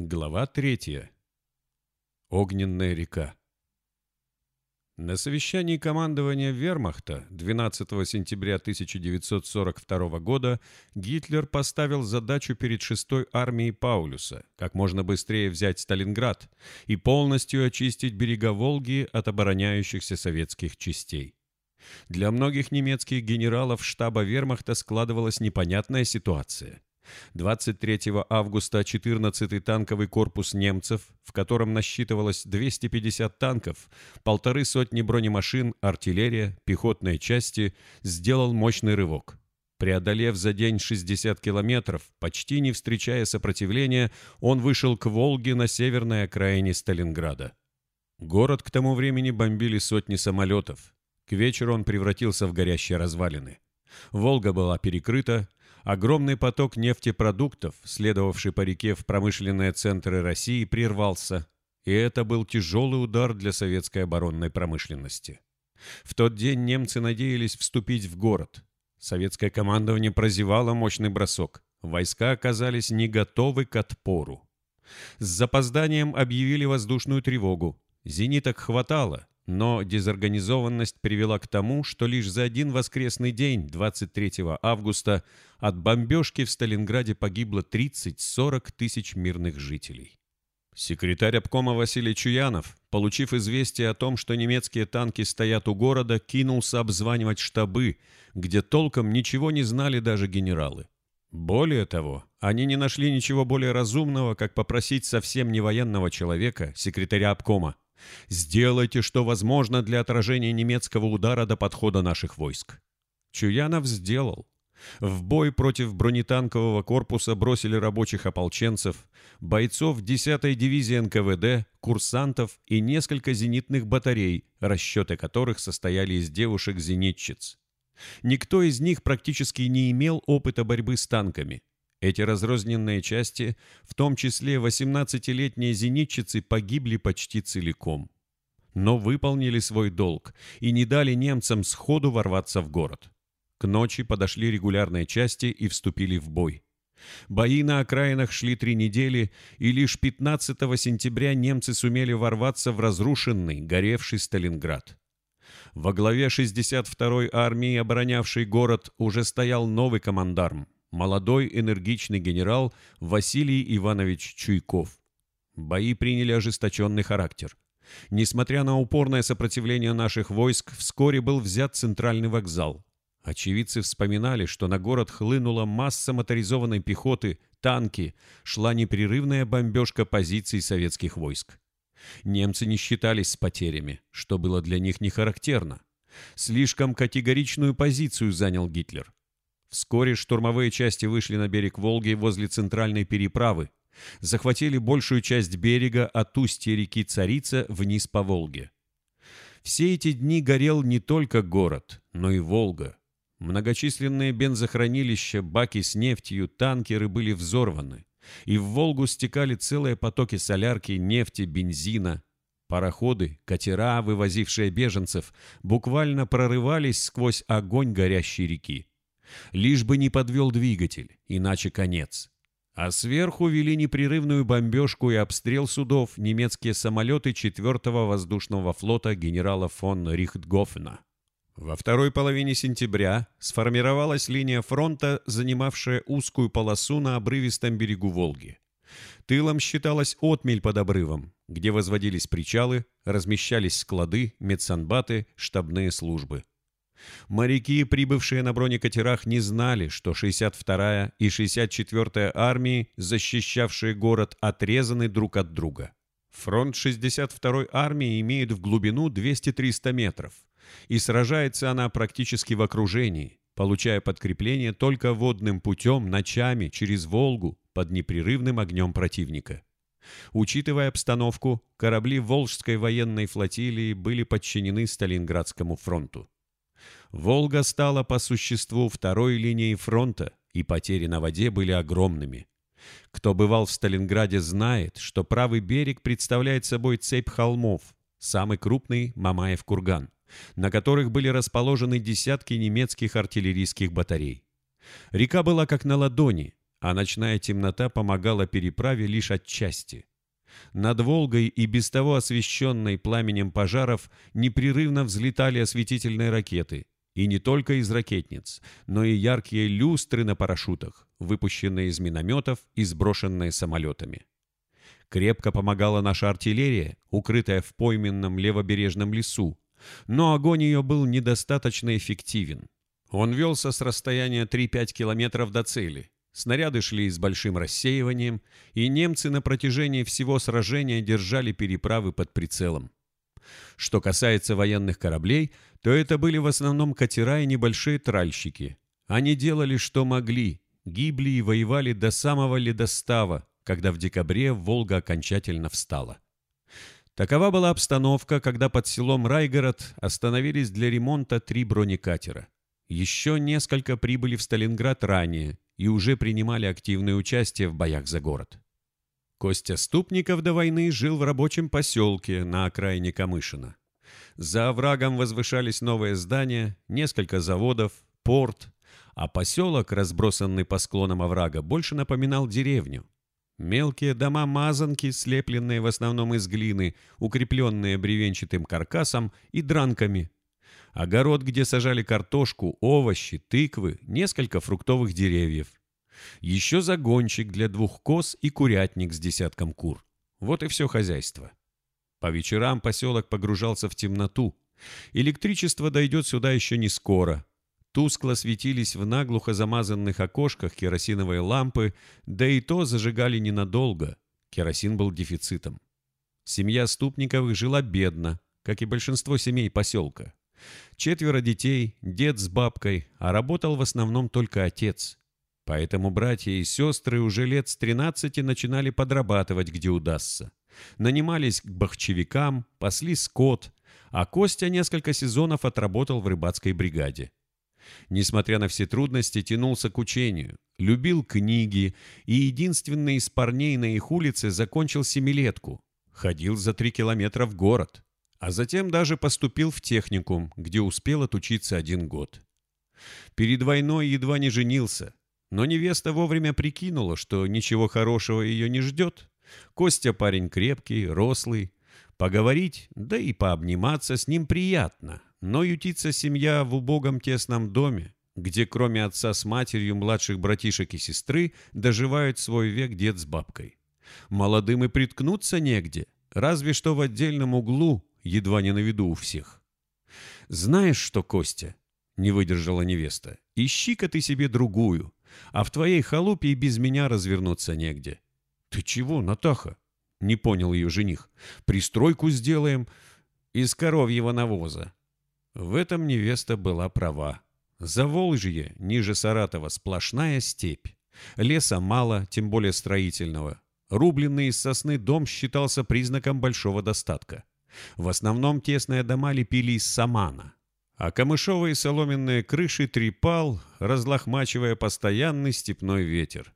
Глава третья. Огненная река. На совещании командования Вермахта 12 сентября 1942 года Гитлер поставил задачу перед 6-й армией Паулюса как можно быстрее взять Сталинград и полностью очистить берега Волги от обороняющихся советских частей. Для многих немецких генералов штаба Вермахта складывалась непонятная ситуация – 23 августа 14-й танковый корпус немцев, в котором насчитывалось 250 танков, полторы сотни бронемашин, артиллерия, пехотные части, сделал мощный рывок. Преодолев за день 60 километров, почти не встречая сопротивления, он вышел к Волге на северной окраине Сталинграда. Город к тому времени бомбили сотни самолетов. К вечеру он превратился в горящие развалины. Волга была перекрыта, Огромный поток нефтепродуктов, следовавший по реке в промышленные центры России, прервался, и это был тяжелый удар для советской оборонной промышленности. В тот день немцы надеялись вступить в город. Советское командование прозевало мощный бросок. Войска оказались не готовы к отпору. С запозданием объявили воздушную тревогу. Зениток хватало, но дезорганизованность привела к тому, что лишь за один воскресный день, 23 августа, от бомбежки в Сталинграде погибло 30-40 тысяч мирных жителей. Секретарь обкома Василий Чуянов, получив известие о том, что немецкие танки стоят у города, кинулся обзванивать штабы, где толком ничего не знали даже генералы. Более того, они не нашли ничего более разумного, как попросить совсем не военного человека, секретаря обкома, Сделайте, что возможно для отражения немецкого удара до подхода наших войск. Чуянов сделал. В бой против бронетанкового корпуса бросили рабочих ополченцев, бойцов 10-й дивизии НКВД, курсантов и несколько зенитных батарей, расчеты которых состояли из девушек-зенитчиц. Никто из них практически не имел опыта борьбы с танками. Эти разрозненные части, в том числе 18-летние зенитчицы, погибли почти целиком. Но выполнили свой долг и не дали немцам сходу ворваться в город. К ночи подошли регулярные части и вступили в бой. Бои на окраинах шли три недели, и лишь 15 сентября немцы сумели ворваться в разрушенный, горевший Сталинград. Во главе 62-й армии, оборонявшей город, уже стоял новый командарм молодой энергичный генерал Василий Иванович Чуйков. Бои приняли ожесточенный характер. Несмотря на упорное сопротивление наших войск, вскоре был взят центральный вокзал. Очевидцы вспоминали, что на город хлынула масса моторизованной пехоты, танки, шла непрерывная бомбежка позиций советских войск. Немцы не считались с потерями, что было для них не характерно. Слишком категоричную позицию занял Гитлер. Вскоре штурмовые части вышли на берег Волги возле центральной переправы, захватили большую часть берега от устья реки Царица вниз по Волге. Все эти дни горел не только город, но и Волга. Многочисленные бензохранилища, баки с нефтью, танкеры были взорваны, и в Волгу стекали целые потоки солярки, нефти, бензина. Пароходы, катера, вывозившие беженцев, буквально прорывались сквозь огонь горящей реки. Лишь бы не подвел двигатель, иначе конец. А сверху вели непрерывную бомбежку и обстрел судов немецкие самолеты 4-го воздушного флота генерала фон Рихтгофена. Во второй половине сентября сформировалась линия фронта, занимавшая узкую полосу на обрывистом берегу Волги. Тылом считалась отмель под обрывом, где возводились причалы, размещались склады, медсанбаты, штабные службы. Моряки, прибывшие на бронекатерах, не знали, что 62-я и 64-я армии, защищавшие город, отрезаны друг от друга. Фронт 62-й армии имеет в глубину 200-300 метров, и сражается она практически в окружении, получая подкрепление только водным путем ночами через Волгу под непрерывным огнем противника. Учитывая обстановку, корабли Волжской военной флотилии были подчинены Сталинградскому фронту. Волга стала по существу второй линией фронта, и потери на воде были огромными. Кто бывал в Сталинграде, знает, что правый берег представляет собой цепь холмов, самый крупный – Мамаев курган, на которых были расположены десятки немецких артиллерийских батарей. Река была как на ладони, а ночная темнота помогала переправе лишь отчасти. Над Волгой и без того освещенной пламенем пожаров непрерывно взлетали осветительные ракеты, и не только из ракетниц, но и яркие люстры на парашютах, выпущенные из минометов и сброшенные самолетами. Крепко помогала наша артиллерия, укрытая в пойменном левобережном лесу, но огонь ее был недостаточно эффективен. Он велся с расстояния 3-5 километров до цели. Снаряды шли с большим рассеиванием, и немцы на протяжении всего сражения держали переправы под прицелом. Что касается военных кораблей, то это были в основном катера и небольшие тральщики. Они делали, что могли, гибли и воевали до самого ледостава, когда в декабре Волга окончательно встала. Такова была обстановка, когда под селом Райгород остановились для ремонта три бронекатера. Еще несколько прибыли в Сталинград ранее и уже принимали активное участие в боях за город. Костя Ступников до войны жил в рабочем поселке на окраине Камышина. За оврагом возвышались новые здания, несколько заводов, порт, а поселок, разбросанный по склонам оврага, больше напоминал деревню. Мелкие дома-мазанки, слепленные в основном из глины, укрепленные бревенчатым каркасом и дранками. Огород, где сажали картошку, овощи, тыквы, несколько фруктовых деревьев. Еще загончик для двух коз и курятник с десятком кур. Вот и все хозяйство. По вечерам поселок погружался в темноту. Электричество дойдет сюда еще не скоро. Тускло светились в наглухо замазанных окошках керосиновые лампы, да и то зажигали ненадолго. Керосин был дефицитом. Семья Ступниковых жила бедно, как и большинство семей поселка. Четверо детей, дед с бабкой, а работал в основном только отец. Поэтому братья и сестры уже лет с 13 начинали подрабатывать, где удастся. Нанимались к бахчевикам, пасли скот, а Костя несколько сезонов отработал в рыбацкой бригаде. Несмотря на все трудности, тянулся к учению, любил книги и единственный из парней на их улице закончил семилетку. Ходил за три километра в город, а затем даже поступил в техникум, где успел отучиться один год. Перед войной едва не женился, но невеста вовремя прикинула, что ничего хорошего ее не ждет. Костя парень крепкий, рослый. Поговорить, да и пообниматься с ним приятно. Но ютится семья в убогом тесном доме, где кроме отца с матерью, младших братишек и сестры доживают свой век дед с бабкой. Молодым и приткнуться негде, разве что в отдельном углу, едва не на виду у всех. «Знаешь что, Костя?» — не выдержала невеста. «Ищи-ка ты себе другую а в твоей халупе и без меня развернуться негде». «Ты чего, Натаха?» — не понял ее жених. «Пристройку сделаем из коровьего навоза». В этом невеста была права. Заволжье, ниже Саратова, сплошная степь. Леса мало, тем более строительного. Рубленный из сосны дом считался признаком большого достатка. В основном тесные дома лепили из самана а камышовые соломенные крыши трепал, разлохмачивая постоянный степной ветер.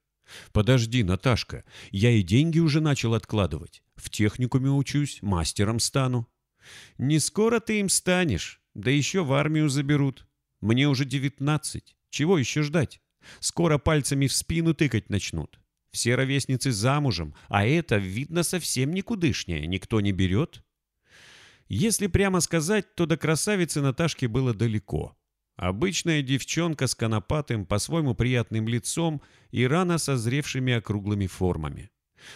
«Подожди, Наташка, я и деньги уже начал откладывать. В техникуме учусь, мастером стану». «Не скоро ты им станешь, да еще в армию заберут. Мне уже девятнадцать. Чего еще ждать? Скоро пальцами в спину тыкать начнут. Все ровесницы замужем, а это, видно, совсем никудышнее, никто не берет». Если прямо сказать, то до красавицы Наташки было далеко. Обычная девчонка с конопатым, по-своему приятным лицом и рано созревшими округлыми формами.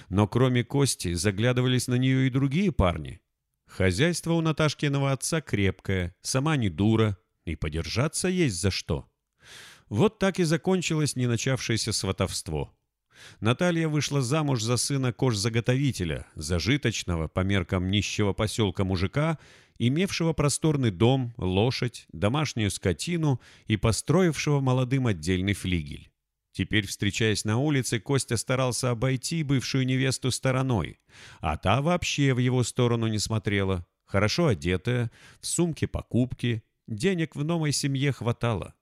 Но кроме Кости заглядывались на нее и другие парни. Хозяйство у Наташкиного отца крепкое, сама не дура, и подержаться есть за что. Вот так и закончилось не начавшееся сватовство. Наталья вышла замуж за сына кожзаготовителя, зажиточного по меркам нищего поселка мужика, имевшего просторный дом, лошадь, домашнюю скотину и построившего молодым отдельный флигель. Теперь, встречаясь на улице, Костя старался обойти бывшую невесту стороной, а та вообще в его сторону не смотрела. Хорошо одетая, в сумке покупки, денег в новой семье хватало.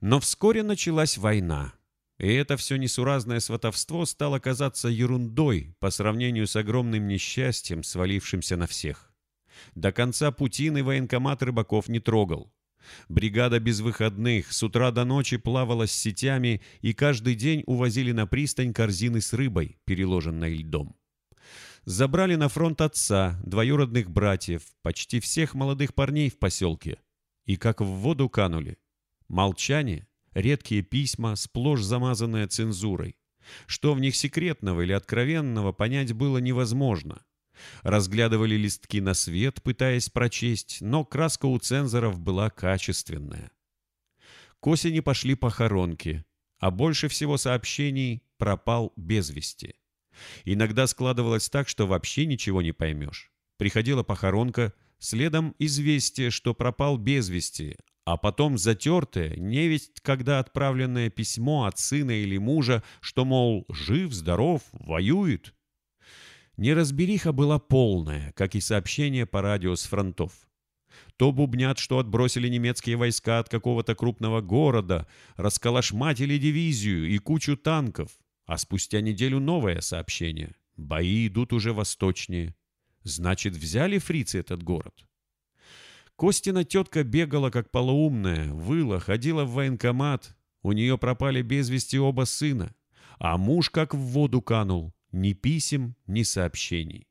Но вскоре началась война. И это все несуразное сватовство стало казаться ерундой по сравнению с огромным несчастьем, свалившимся на всех. До конца Путин и военкомат рыбаков не трогал. Бригада без выходных с утра до ночи плавала с сетями и каждый день увозили на пристань корзины с рыбой, переложенной льдом. Забрали на фронт отца, двоюродных братьев, почти всех молодых парней в поселке. И как в воду канули. Молчание, редкие письма, сплошь замазанные цензурой. Что в них секретного или откровенного, понять было невозможно. Разглядывали листки на свет, пытаясь прочесть, но краска у цензоров была качественная. К осени пошли похоронки, а больше всего сообщений пропал без вести. Иногда складывалось так, что вообще ничего не поймешь. Приходила похоронка, следом известие, что пропал без вести, а потом затертое, невесть, когда отправленное письмо от сына или мужа, что, мол, жив, здоров, воюет. Неразбериха была полная, как и сообщение по радио с фронтов. То бубнят, что отбросили немецкие войска от какого-то крупного города, расколошматили дивизию и кучу танков, а спустя неделю новое сообщение. Бои идут уже восточнее. Значит, взяли фрицы этот город? Костина тетка бегала, как полоумная, выла, ходила в военкомат. У нее пропали без вести оба сына. А муж как в воду канул. Ни писем, ни сообщений.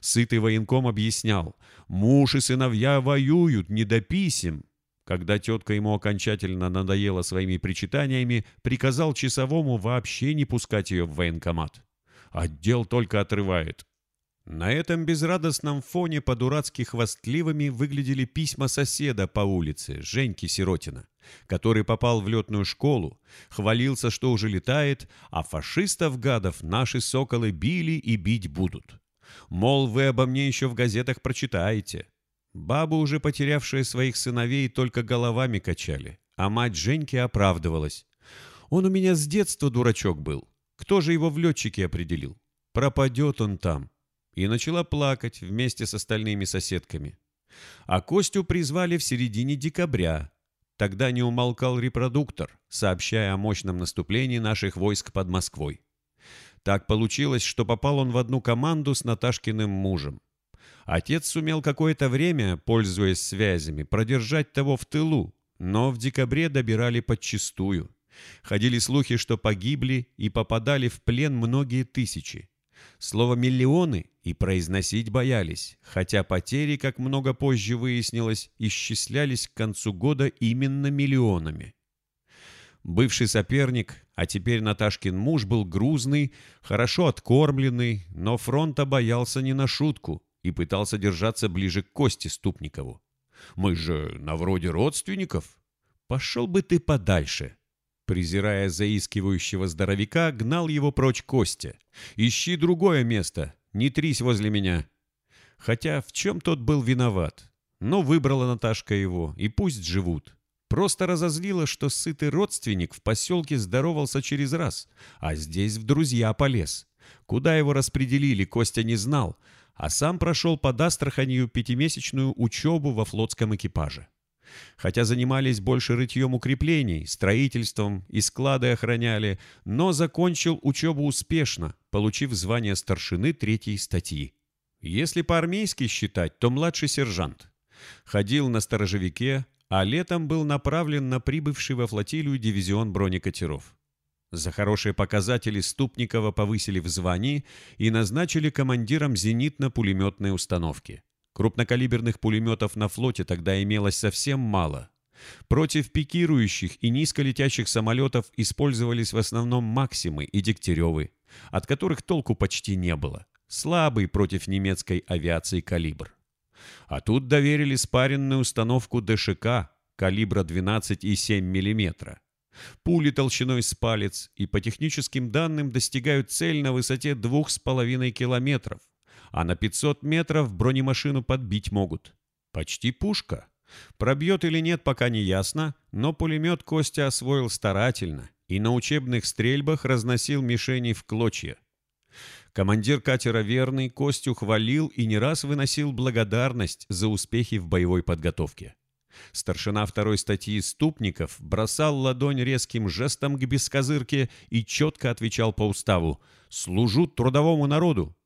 Сытый военком объяснял. Муж и сыновья воюют, не до писем. Когда тетка ему окончательно надоела своими причитаниями, приказал часовому вообще не пускать ее в военкомат. Отдел только отрывает. На этом безрадостном фоне по-дурацки хвастливыми выглядели письма соседа по улице, Женьки Сиротина, который попал в летную школу, хвалился, что уже летает, а фашистов-гадов наши соколы били и бить будут. Мол, вы обо мне еще в газетах прочитаете. Бабы, уже потерявшие своих сыновей, только головами качали, а мать Женьки оправдывалась. Он у меня с детства дурачок был. Кто же его в летчике определил? Пропадет он там и начала плакать вместе с остальными соседками. А Костю призвали в середине декабря. Тогда не умолкал репродуктор, сообщая о мощном наступлении наших войск под Москвой. Так получилось, что попал он в одну команду с Наташкиным мужем. Отец сумел какое-то время, пользуясь связями, продержать того в тылу, но в декабре добирали подчистую. Ходили слухи, что погибли и попадали в плен многие тысячи. Слово «миллионы» и произносить боялись, хотя потери, как много позже выяснилось, исчислялись к концу года именно миллионами. Бывший соперник, а теперь Наташкин муж, был грузный, хорошо откормленный, но фронта боялся не на шутку и пытался держаться ближе к Косте Ступникову. «Мы же на вроде родственников. Пошел бы ты подальше!» Презирая заискивающего здоровяка, гнал его прочь Костя. «Ищи другое место, не трись возле меня». Хотя в чем тот был виноват? Но выбрала Наташка его, и пусть живут. Просто разозлила, что сытый родственник в поселке здоровался через раз, а здесь в друзья полез. Куда его распределили, Костя не знал, а сам прошел под Астраханью пятимесячную учебу во флотском экипаже. Хотя занимались больше рытьем укреплений, строительством и склады охраняли, но закончил учебу успешно, получив звание старшины третьей статьи. Если по-армейски считать, то младший сержант. Ходил на сторожевике, а летом был направлен на прибывший во флотилию дивизион бронекатеров. За хорошие показатели Ступникова повысили в звании и назначили командиром зенитно-пулеметной установки. Крупнокалиберных пулеметов на флоте тогда имелось совсем мало. Против пикирующих и низколетящих самолетов использовались в основном «Максимы» и «Дегтяревы», от которых толку почти не было. Слабый против немецкой авиации калибр. А тут доверили спаренную установку ДШК калибра 12,7 мм. Пули толщиной с палец и по техническим данным достигают цель на высоте 2,5 километров а на 500 метров бронемашину подбить могут. Почти пушка. Пробьет или нет, пока не ясно, но пулемет Костя освоил старательно и на учебных стрельбах разносил мишени в клочья. Командир катера «Верный» Костю хвалил и не раз выносил благодарность за успехи в боевой подготовке. Старшина второй статьи Ступников бросал ладонь резким жестом к бескозырке и четко отвечал по уставу «Служу трудовому народу,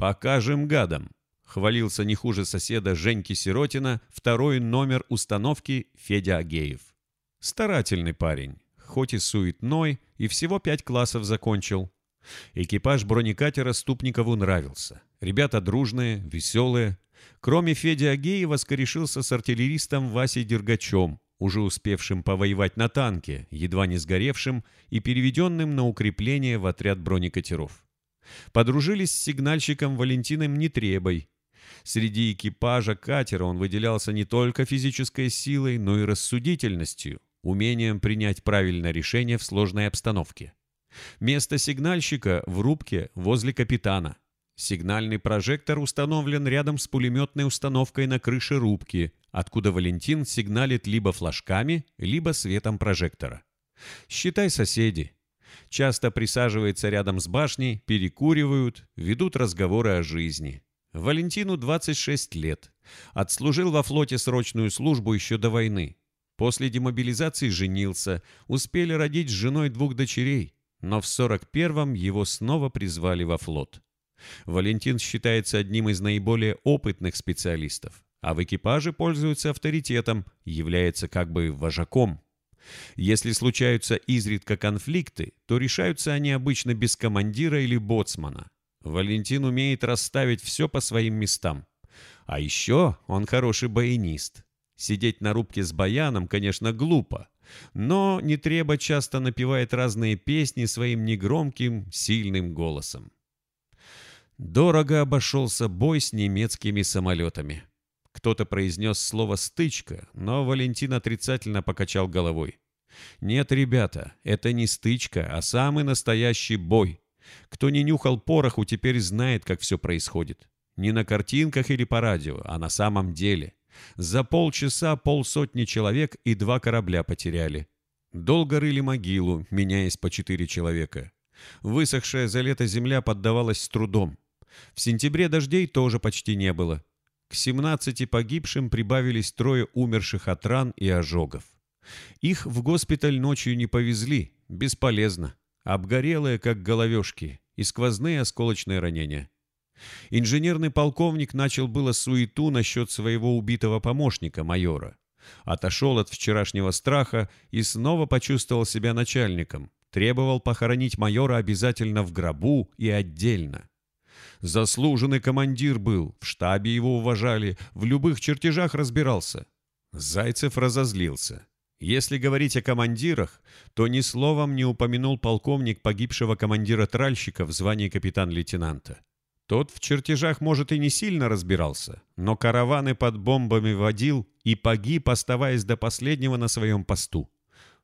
«Покажем гадам!» хвалился не хуже соседа Женьки Сиротина второй номер установки Федя Агеев. Старательный парень, хоть и суетной, и всего пять классов закончил. Экипаж бронекатера Ступникову нравился. Ребята дружные, веселые. Кроме Феди Агеева скорешился с артиллеристом Васей Дергачем, уже успевшим повоевать на танке, едва не сгоревшим и переведенным на укрепление в отряд бронекатеров. Подружились с сигнальщиком Валентином Нетребой. Среди экипажа катера он выделялся не только физической силой, но и рассудительностью, умением принять правильное решение в сложной обстановке. Место сигнальщика в рубке возле капитана. Сигнальный прожектор установлен рядом с пулеметной установкой на крыше рубки, откуда Валентин сигналит либо флажками, либо светом прожектора. Считай соседи. Часто присаживается рядом с башней, перекуривают, ведут разговоры о жизни. Валентину 26 лет. Отслужил во флоте срочную службу еще до войны. После демобилизации женился, успели родить с женой двух дочерей, но в 41-м его снова призвали во флот. Валентин считается одним из наиболее опытных специалистов, а в экипаже пользуется авторитетом, является как бы вожаком. Если случаются изредка конфликты, то решаются они обычно без командира или боцмана. Валентин умеет расставить все по своим местам. А еще он хороший баянист. Сидеть на рубке с баяном, конечно, глупо, но Нетреба часто напевает разные песни своим негромким, сильным голосом. Дорого обошелся бой с немецкими самолетами. Кто-то произнес слово «стычка», но Валентин отрицательно покачал головой. «Нет, ребята, это не стычка, а самый настоящий бой. Кто не нюхал пороху, теперь знает, как все происходит. Не на картинках или по радио, а на самом деле. За полчаса полсотни человек и два корабля потеряли. Долго рыли могилу, меняясь по четыре человека. Высохшая за лето земля поддавалась с трудом. В сентябре дождей тоже почти не было. К 17 погибшим прибавились трое умерших от ран и ожогов. Их в госпиталь ночью не повезли, бесполезно. Обгорелые, как головешки, и сквозные осколочные ранения. Инженерный полковник начал было суету насчет своего убитого помощника, майора. Отошел от вчерашнего страха и снова почувствовал себя начальником. Требовал похоронить майора обязательно в гробу и отдельно. Заслуженный командир был, в штабе его уважали, в любых чертежах разбирался. Зайцев разозлился. Если говорить о командирах, то ни словом не упомянул полковник погибшего командира тральщика в звании капитан-лейтенанта. Тот в чертежах, может, и не сильно разбирался, но караваны под бомбами водил и погиб, оставаясь до последнего на своем посту.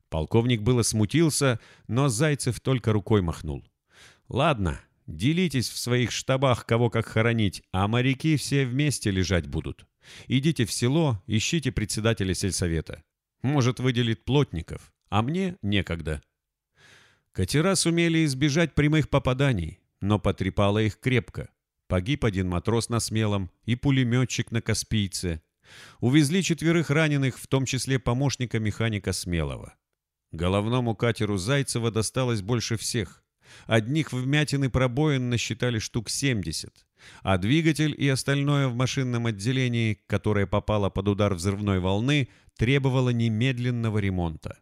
Полковник было смутился, но Зайцев только рукой махнул. «Ладно, делитесь в своих штабах, кого как хоронить, а моряки все вместе лежать будут. Идите в село, ищите председателя сельсовета. Может, выделит плотников, а мне некогда». Катера сумели избежать прямых попаданий, но потрепало их крепко. Погиб один матрос на Смелом и пулеметчик на Каспийце. Увезли четверых раненых, в том числе помощника механика Смелого. Головному катеру Зайцева досталось больше всех. Одних вмятины пробоин насчитали штук 70, а двигатель и остальное в машинном отделении, которое попало под удар взрывной волны, требовало немедленного ремонта.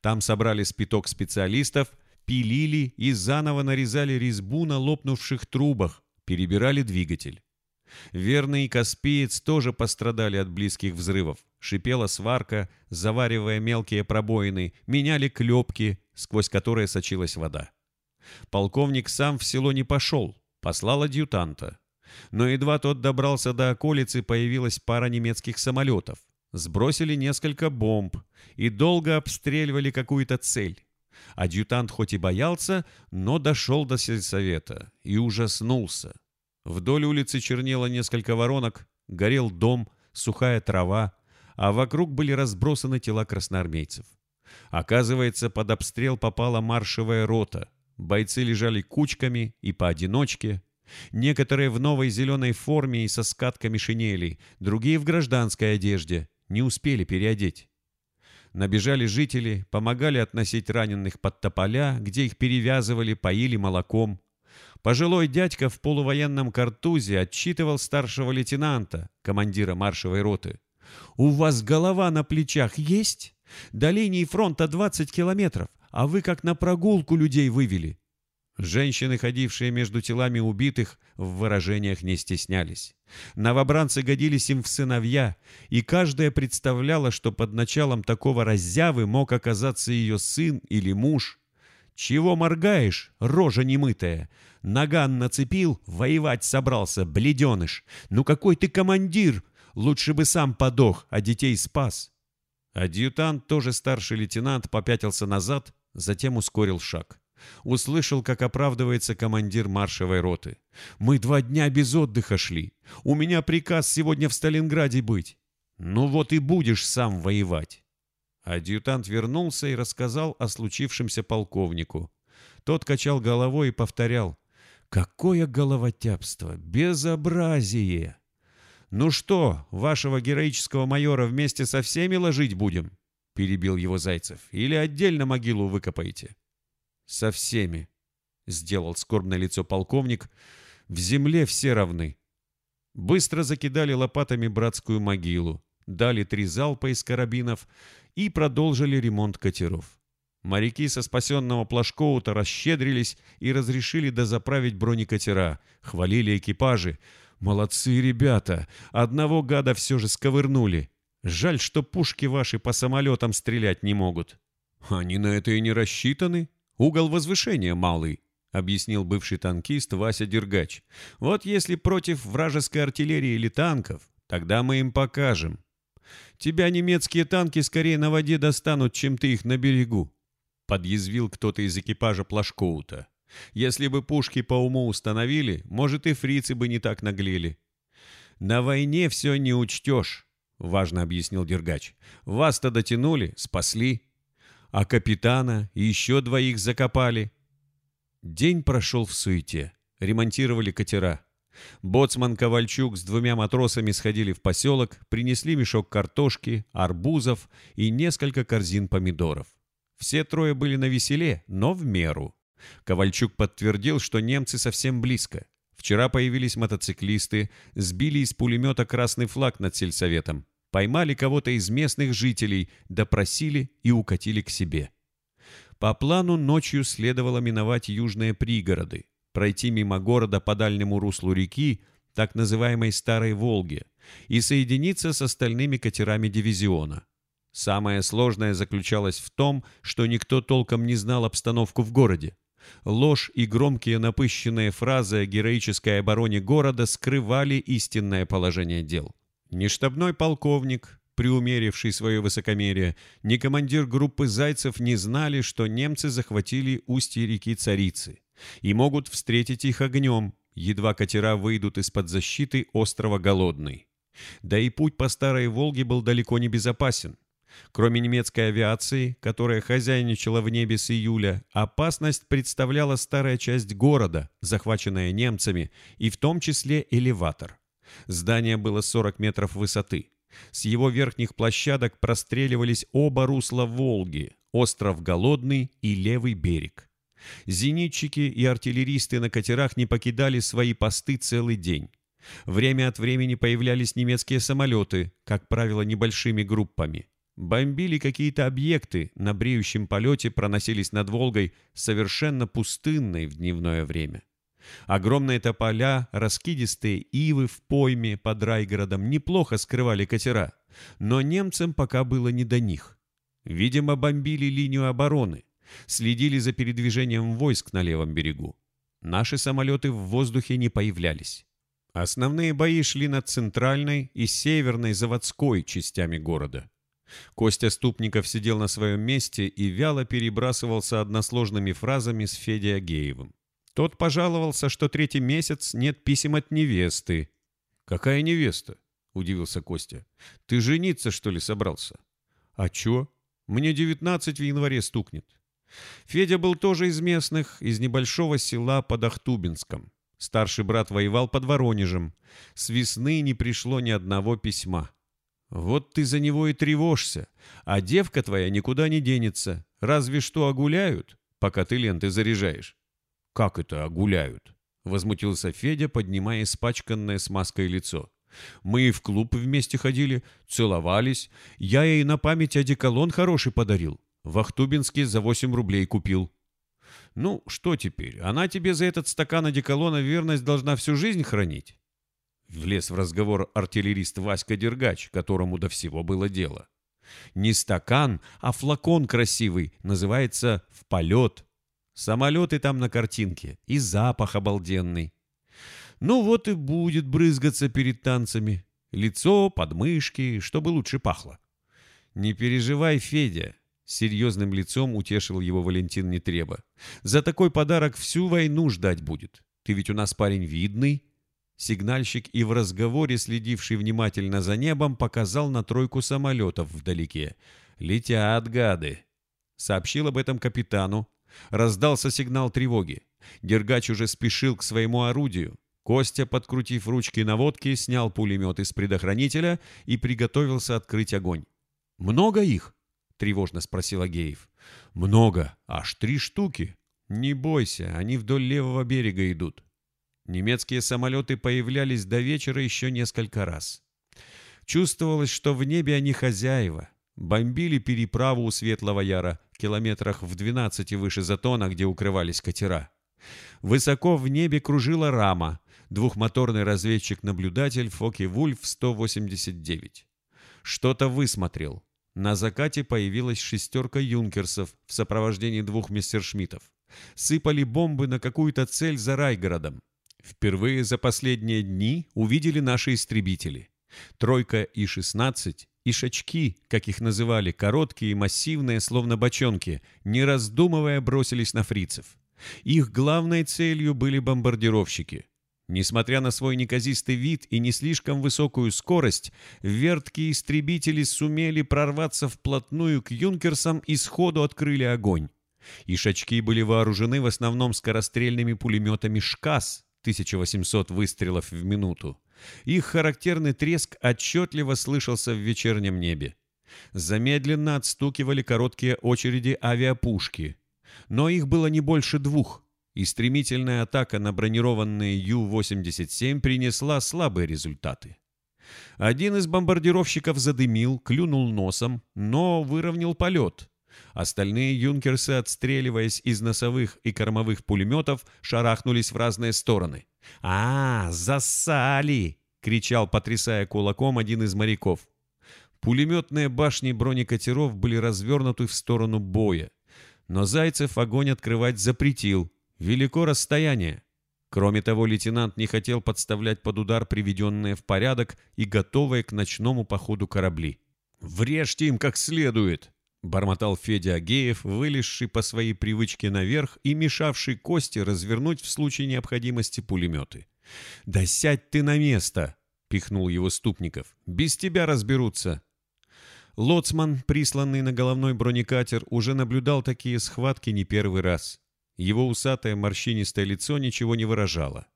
Там собрали спиток специалистов, пилили и заново нарезали резьбу на лопнувших трубах, перебирали двигатель. Верный и Каспиец тоже пострадали от близких взрывов. Шипела сварка, заваривая мелкие пробоины, меняли клепки, сквозь которые сочилась вода. Полковник сам в село не пошел, послал адъютанта. Но едва тот добрался до околицы, появилась пара немецких самолетов. Сбросили несколько бомб и долго обстреливали какую-то цель. Адъютант хоть и боялся, но дошел до сельсовета и ужаснулся. Вдоль улицы чернело несколько воронок, горел дом, сухая трава, а вокруг были разбросаны тела красноармейцев. Оказывается, под обстрел попала маршевая рота. Бойцы лежали кучками и поодиночке. Некоторые в новой зеленой форме и со скатками шинелей, другие в гражданской одежде. Не успели переодеть. Набежали жители, помогали относить раненых под тополя, где их перевязывали, поили молоком. Пожилой дядька в полувоенном картузе отчитывал старшего лейтенанта, командира маршевой роты. «У вас голова на плечах есть? До линии фронта 20 километров, а вы как на прогулку людей вывели». Женщины, ходившие между телами убитых, в выражениях не стеснялись. Новобранцы годились им в сыновья, и каждая представляла, что под началом такого раззявы мог оказаться ее сын или муж. «Чего моргаешь, рожа немытая? Наган нацепил, воевать собрался, бледеныш. Ну какой ты командир? Лучше бы сам подох, а детей спас». Адъютант, тоже старший лейтенант, попятился назад, затем ускорил шаг. Услышал, как оправдывается командир маршевой роты. «Мы два дня без отдыха шли. У меня приказ сегодня в Сталинграде быть. Ну вот и будешь сам воевать». Адъютант вернулся и рассказал о случившемся полковнику. Тот качал головой и повторял. «Какое головотяпство! Безобразие!» «Ну что, вашего героического майора вместе со всеми ложить будем?» — перебил его Зайцев. «Или отдельно могилу выкопаете?» «Со всеми», — сделал скорбное лицо полковник, — «в земле все равны». Быстро закидали лопатами братскую могилу, дали три залпа из карабинов и продолжили ремонт катеров. Моряки со спасенного Плашкоута расщедрились и разрешили дозаправить бронекатера, хвалили экипажи. «Молодцы ребята! Одного гада все же сковырнули. Жаль, что пушки ваши по самолетам стрелять не могут». «Они на это и не рассчитаны», Угол возвышения малый, объяснил бывший танкист Вася Дергач. Вот если против вражеской артиллерии или танков, тогда мы им покажем. Тебя немецкие танки скорее на воде достанут, чем ты их на берегу. Подъязвил кто-то из экипажа Плашкоута. Если бы пушки по уму установили, может и фрицы бы не так наглели. На войне все не учтешь, важно объяснил Дергач. Вас-то дотянули, спасли а капитана и еще двоих закопали. День прошел в суете. Ремонтировали катера. Боцман Ковальчук с двумя матросами сходили в поселок, принесли мешок картошки, арбузов и несколько корзин помидоров. Все трое были на веселе, но в меру. Ковальчук подтвердил, что немцы совсем близко. Вчера появились мотоциклисты, сбили из пулемета красный флаг над сельсоветом поймали кого-то из местных жителей, допросили и укатили к себе. По плану ночью следовало миновать южные пригороды, пройти мимо города по дальнему руслу реки, так называемой Старой Волге, и соединиться с остальными катерами дивизиона. Самое сложное заключалось в том, что никто толком не знал обстановку в городе. Ложь и громкие напыщенные фразы о героической обороне города скрывали истинное положение дел. Ни штабной полковник, приумеривший свое высокомерие, ни командир группы «Зайцев» не знали, что немцы захватили устье реки Царицы и могут встретить их огнем, едва катера выйдут из-под защиты острова Голодный. Да и путь по Старой Волге был далеко не безопасен. Кроме немецкой авиации, которая хозяйничала в небе с июля, опасность представляла старая часть города, захваченная немцами, и в том числе элеватор. Здание было 40 метров высоты. С его верхних площадок простреливались оба русла Волги, остров Голодный и левый берег. Зенитчики и артиллеристы на катерах не покидали свои посты целый день. Время от времени появлялись немецкие самолеты, как правило, небольшими группами. Бомбили какие-то объекты, на бреющем полете проносились над Волгой, совершенно пустынной в дневное время. Огромные тополя, раскидистые ивы в пойме под Райгородом неплохо скрывали катера, но немцам пока было не до них. Видимо, бомбили линию обороны, следили за передвижением войск на левом берегу. Наши самолеты в воздухе не появлялись. Основные бои шли над центральной и северной заводской частями города. Костя Ступников сидел на своем месте и вяло перебрасывался односложными фразами с Федей Агеевым. Тот пожаловался, что третий месяц нет писем от невесты. «Какая невеста?» — удивился Костя. «Ты жениться, что ли, собрался?» «А чё? Мне девятнадцать в январе стукнет». Федя был тоже из местных, из небольшого села под Ахтубинском. Старший брат воевал под Воронежем. С весны не пришло ни одного письма. Вот ты за него и тревожься. А девка твоя никуда не денется. Разве что огуляют, пока ты ленты заряжаешь. «Как это гуляют?» возмутился Федя, поднимая испачканное смазкой лицо. «Мы и в клуб вместе ходили, целовались. Я ей на память одеколон хороший подарил. В Ахтубинске за 8 рублей купил». «Ну, что теперь? Она тебе за этот стакан одеколона верность должна всю жизнь хранить?» Влез в разговор артиллерист Васька Дергач, которому до всего было дело. «Не стакан, а флакон красивый, называется «В полет». Самолеты там на картинке и запах обалденный. Ну вот и будет брызгаться перед танцами. Лицо, подмышки, чтобы лучше пахло. Не переживай, Федя. Серьезным лицом утешил его Валентин Нетреба. За такой подарок всю войну ждать будет. Ты ведь у нас парень видный. Сигнальщик и в разговоре, следивший внимательно за небом, показал на тройку самолетов вдалеке. «Летят, гады!» Сообщил об этом капитану, Раздался сигнал тревоги. Дергач уже спешил к своему орудию. Костя, подкрутив ручки наводки, снял пулемет из предохранителя и приготовился открыть огонь. «Много их?» — тревожно спросил Агеев. «Много. Аж три штуки. Не бойся, они вдоль левого берега идут». Немецкие самолеты появлялись до вечера еще несколько раз. Чувствовалось, что в небе они хозяева. Бомбили переправу у Светлого Яра, километрах в 12 выше Затона, где укрывались катера. Высоко в небе кружила рама, двухмоторный разведчик-наблюдатель Фоки-Вульф-189. Что-то высмотрел. На закате появилась шестерка юнкерсов в сопровождении двух мессершмиттов. Сыпали бомбы на какую-то цель за Райгородом. Впервые за последние дни увидели наши истребители. Тройка И-16 Ишачки, как их называли, короткие и массивные, словно бочонки, не раздумывая бросились на фрицев. Их главной целью были бомбардировщики. Несмотря на свой неказистый вид и не слишком высокую скорость, верткие истребители сумели прорваться вплотную к юнкерсам и сходу открыли огонь. Ишачки были вооружены в основном скорострельными пулеметами «ШКАС» 1800 выстрелов в минуту. Их характерный треск отчетливо слышался в вечернем небе. Замедленно отстукивали короткие очереди авиапушки. Но их было не больше двух, и стремительная атака на бронированные Ю-87 принесла слабые результаты. Один из бомбардировщиков задымил, клюнул носом, но выровнял полет. Остальные юнкерсы, отстреливаясь из носовых и кормовых пулеметов, шарахнулись в разные стороны. «А, засали!» — кричал, потрясая кулаком один из моряков. Пулеметные башни бронекатеров были развернуты в сторону боя. Но Зайцев огонь открывать запретил. Велико расстояние. Кроме того, лейтенант не хотел подставлять под удар приведенные в порядок и готовые к ночному походу корабли. «Врежьте им как следует!» — бормотал Федя Агеев, вылезший по своей привычке наверх и мешавший Косте развернуть в случае необходимости пулеметы. «Да сядь ты на место!» — пихнул его Ступников. «Без тебя разберутся!» Лоцман, присланный на головной бронекатер, уже наблюдал такие схватки не первый раз. Его усатое морщинистое лицо ничего не выражало.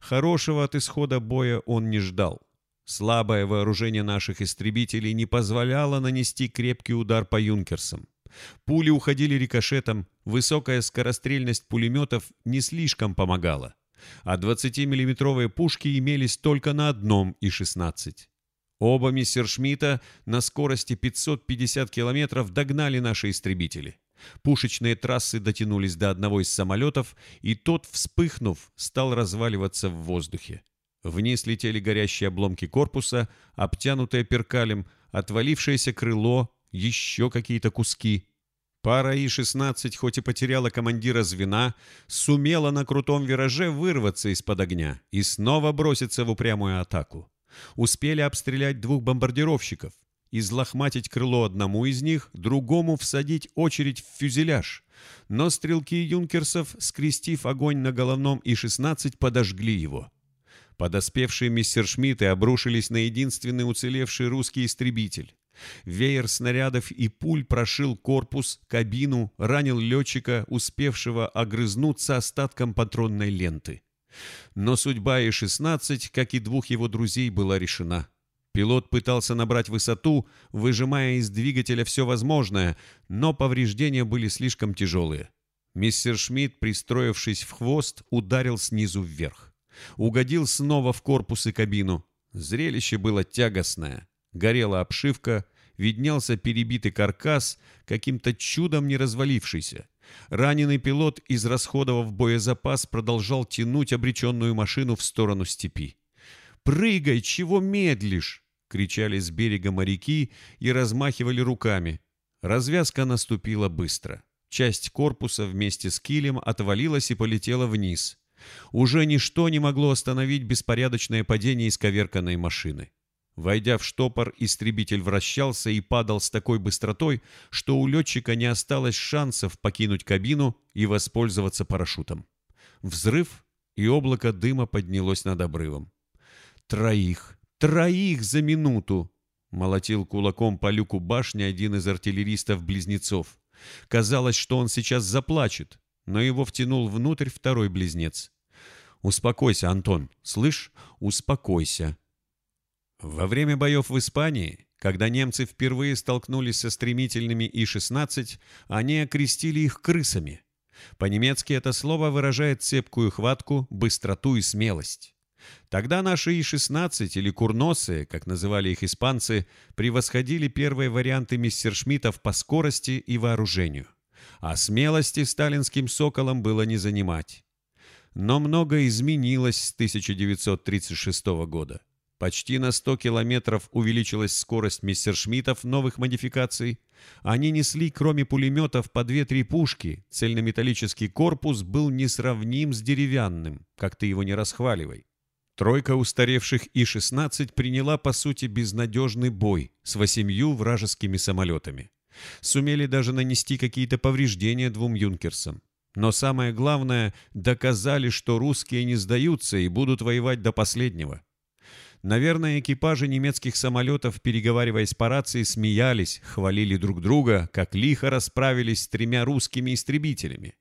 Хорошего от исхода боя он не ждал. Слабое вооружение наших истребителей не позволяло нанести крепкий удар по юнкерсам. Пули уходили рикошетом, высокая скорострельность пулеметов не слишком помогала. А 20-миллиметровые пушки имелись только на одном И-16. Оба Мессершмитта на скорости 550 километров догнали наши истребители. Пушечные трассы дотянулись до одного из самолетов, и тот, вспыхнув, стал разваливаться в воздухе. Вниз летели горящие обломки корпуса, обтянутые перкалем, отвалившееся крыло, еще какие-то куски. Пара И-16, хоть и потеряла командира звена, сумела на крутом вираже вырваться из-под огня и снова броситься в упрямую атаку. Успели обстрелять двух бомбардировщиков, излохматить крыло одному из них, другому всадить очередь в фюзеляж. Но стрелки юнкерсов, скрестив огонь на головном И-16, подожгли его. Подоспевшие мессершмитты обрушились на единственный уцелевший русский истребитель. Веер снарядов и пуль прошил корпус, кабину, ранил летчика, успевшего огрызнуться остатком патронной ленты. Но судьба И-16, как и двух его друзей, была решена. Пилот пытался набрать высоту, выжимая из двигателя все возможное, но повреждения были слишком тяжелые. Мистер Шмидт, пристроившись в хвост, ударил снизу вверх. Угодил снова в корпус и кабину. Зрелище было тягостное. Горела обшивка, виднелся перебитый каркас, каким-то чудом не развалившийся. Раненый пилот, израсходовав боезапас, продолжал тянуть обреченную машину в сторону степи. «Прыгай, чего медлишь?» — кричали с берега моряки и размахивали руками. Развязка наступила быстро. Часть корпуса вместе с килем отвалилась и полетела вниз. Уже ничто не могло остановить беспорядочное падение исковерканной машины. Войдя в штопор, истребитель вращался и падал с такой быстротой, что у летчика не осталось шансов покинуть кабину и воспользоваться парашютом. Взрыв, и облако дыма поднялось над обрывом. «Троих! Троих за минуту!» — молотил кулаком по люку башни один из артиллеристов-близнецов. Казалось, что он сейчас заплачет, но его втянул внутрь второй близнец. «Успокойся, Антон, слышь? Успокойся!» Во время боев в Испании, когда немцы впервые столкнулись со стремительными И-16, они окрестили их крысами. По-немецки это слово выражает цепкую хватку, быстроту и смелость. Тогда наши И-16, или курносы, как называли их испанцы, превосходили первые варианты мистершмиттов по скорости и вооружению. А смелости сталинским «Соколом» было не занимать. Но многое изменилось с 1936 года. Почти на 100 километров увеличилась скорость мессершмиттов новых модификаций. Они несли, кроме пулеметов, по 2-3 пушки. Цельнометаллический корпус был несравним с деревянным, как ты его не расхваливай. Тройка устаревших И-16 приняла, по сути, безнадежный бой с восемью вражескими самолетами. Сумели даже нанести какие-то повреждения двум «Юнкерсам». Но самое главное, доказали, что русские не сдаются и будут воевать до последнего. Наверное, экипажи немецких самолетов, переговариваясь по рации, смеялись, хвалили друг друга, как лихо расправились с тремя русскими истребителями.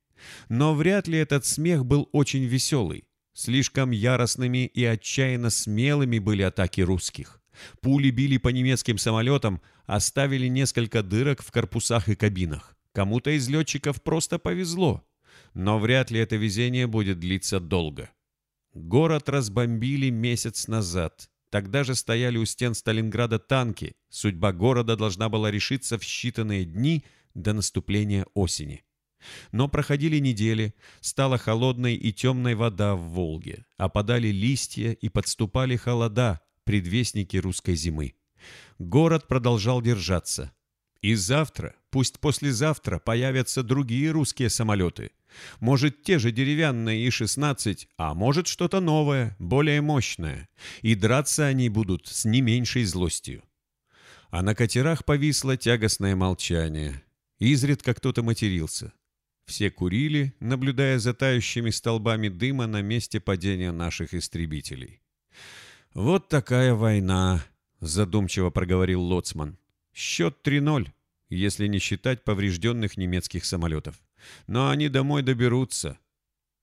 Но вряд ли этот смех был очень веселый. Слишком яростными и отчаянно смелыми были атаки русских. Пули били по немецким самолетам, оставили несколько дырок в корпусах и кабинах. Кому-то из летчиков просто повезло. Но вряд ли это везение будет длиться долго. Город разбомбили месяц назад. Тогда же стояли у стен Сталинграда танки. Судьба города должна была решиться в считанные дни до наступления осени. Но проходили недели, стала холодной и темной вода в Волге, опадали листья и подступали холода, предвестники русской зимы. Город продолжал держаться. И завтра, пусть послезавтра, появятся другие русские самолеты – может, те же деревянные И-16, а может, что-то новое, более мощное. И драться они будут с не меньшей злостью. А на катерах повисло тягостное молчание. Изредка кто-то матерился. Все курили, наблюдая за тающими столбами дыма на месте падения наших истребителей. «Вот такая война», — задумчиво проговорил Лоцман. «Счет 3-0, если не считать поврежденных немецких самолетов. Но они домой доберутся.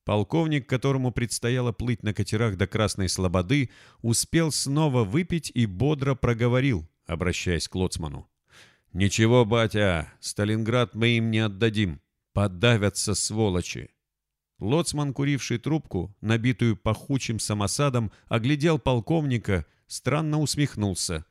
Полковник, которому предстояло плыть на катерах до Красной Слободы, успел снова выпить и бодро проговорил, обращаясь к Лоцману. «Ничего, батя, Сталинград мы им не отдадим. Подавятся сволочи». Лоцман, куривший трубку, набитую пахучим самосадом, оглядел полковника, странно усмехнулся.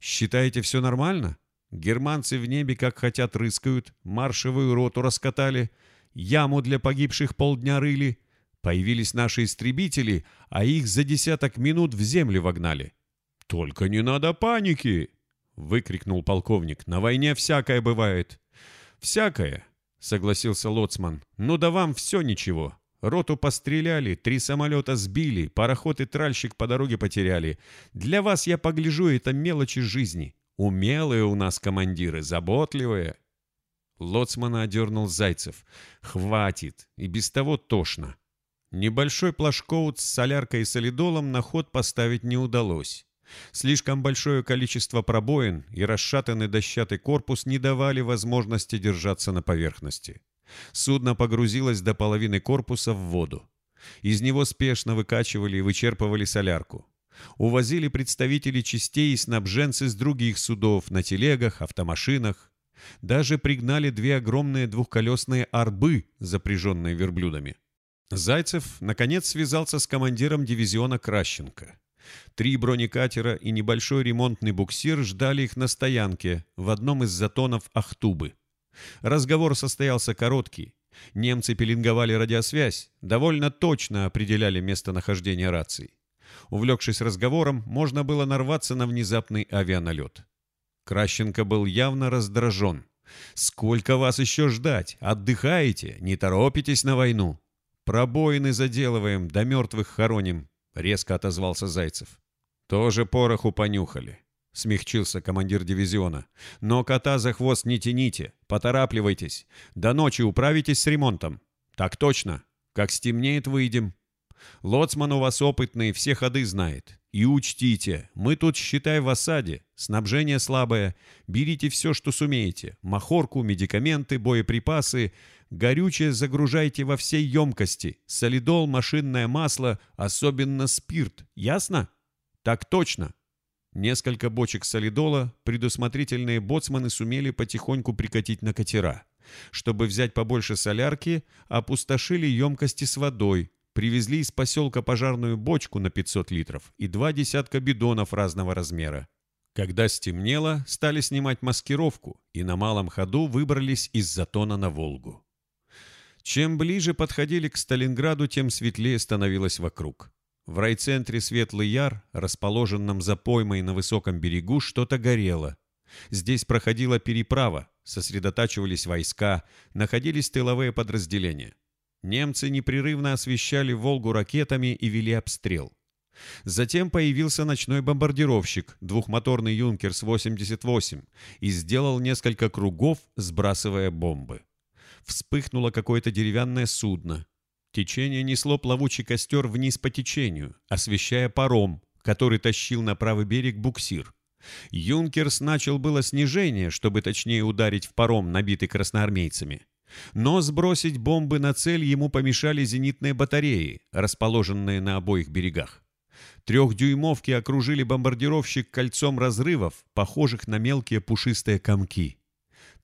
«Считаете, все нормально? Германцы в небе как хотят рыскают, маршевую роту раскатали, яму для погибших полдня рыли. Появились наши истребители, а их за десяток минут в землю вогнали. «Только не надо паники!» — выкрикнул полковник. «На войне всякое бывает». «Всякое», — согласился Лоцман. «Ну да вам все ничего. Роту постреляли, три самолета сбили, пароход и тральщик по дороге потеряли. Для вас, я погляжу, это мелочи жизни. Умелые у нас командиры, заботливые. Лоцмана одернул Зайцев. Хватит, и без того тошно. Небольшой плашкоут с соляркой и солидолом на ход поставить не удалось. Слишком большое количество пробоин и расшатанный дощатый корпус не давали возможности держаться на поверхности. Судно погрузилось до половины корпуса в воду. Из него спешно выкачивали и вычерпывали солярку увозили представители частей и снабженцы с других судов на телегах, автомашинах. Даже пригнали две огромные двухколесные арбы, запряженные верблюдами. Зайцев, наконец, связался с командиром дивизиона Кращенко. Три бронекатера и небольшой ремонтный буксир ждали их на стоянке в одном из затонов Ахтубы. Разговор состоялся короткий. Немцы пеленговали радиосвязь, довольно точно определяли местонахождение раций. Увлекшись разговором, можно было нарваться на внезапный авианалет. Кращенко был явно раздражен. «Сколько вас еще ждать? Отдыхаете? Не торопитесь на войну?» «Пробоины заделываем, до мертвых хороним», — резко отозвался Зайцев. «Тоже пороху понюхали», — смягчился командир дивизиона. «Но кота за хвост не тяните, поторапливайтесь. До ночи управитесь с ремонтом». «Так точно. Как стемнеет, выйдем». «Лоцман у вас опытный, все ходы знает. И учтите, мы тут, считай, в осаде, снабжение слабое. Берите все, что сумеете. Махорку, медикаменты, боеприпасы. Горючее загружайте во всей емкости. Солидол, машинное масло, особенно спирт. Ясно? Так точно. Несколько бочек солидола предусмотрительные боцманы сумели потихоньку прикатить на катера. Чтобы взять побольше солярки, опустошили емкости с водой, привезли из поселка пожарную бочку на 500 литров и два десятка бидонов разного размера. Когда стемнело, стали снимать маскировку и на малом ходу выбрались из затона на Волгу. Чем ближе подходили к Сталинграду, тем светлее становилось вокруг. В райцентре Светлый Яр, расположенном за поймой на высоком берегу, что-то горело. Здесь проходила переправа, сосредотачивались войска, находились тыловые подразделения. Немцы непрерывно освещали Волгу ракетами и вели обстрел. Затем появился ночной бомбардировщик, двухмоторный «Юнкерс-88», и сделал несколько кругов, сбрасывая бомбы. Вспыхнуло какое-то деревянное судно. Течение несло плавучий костер вниз по течению, освещая паром, который тащил на правый берег буксир. «Юнкерс» начал было снижение, чтобы точнее ударить в паром, набитый красноармейцами. Но сбросить бомбы на цель ему помешали зенитные батареи, расположенные на обоих берегах. Трехдюймовки окружили бомбардировщик кольцом разрывов, похожих на мелкие пушистые комки.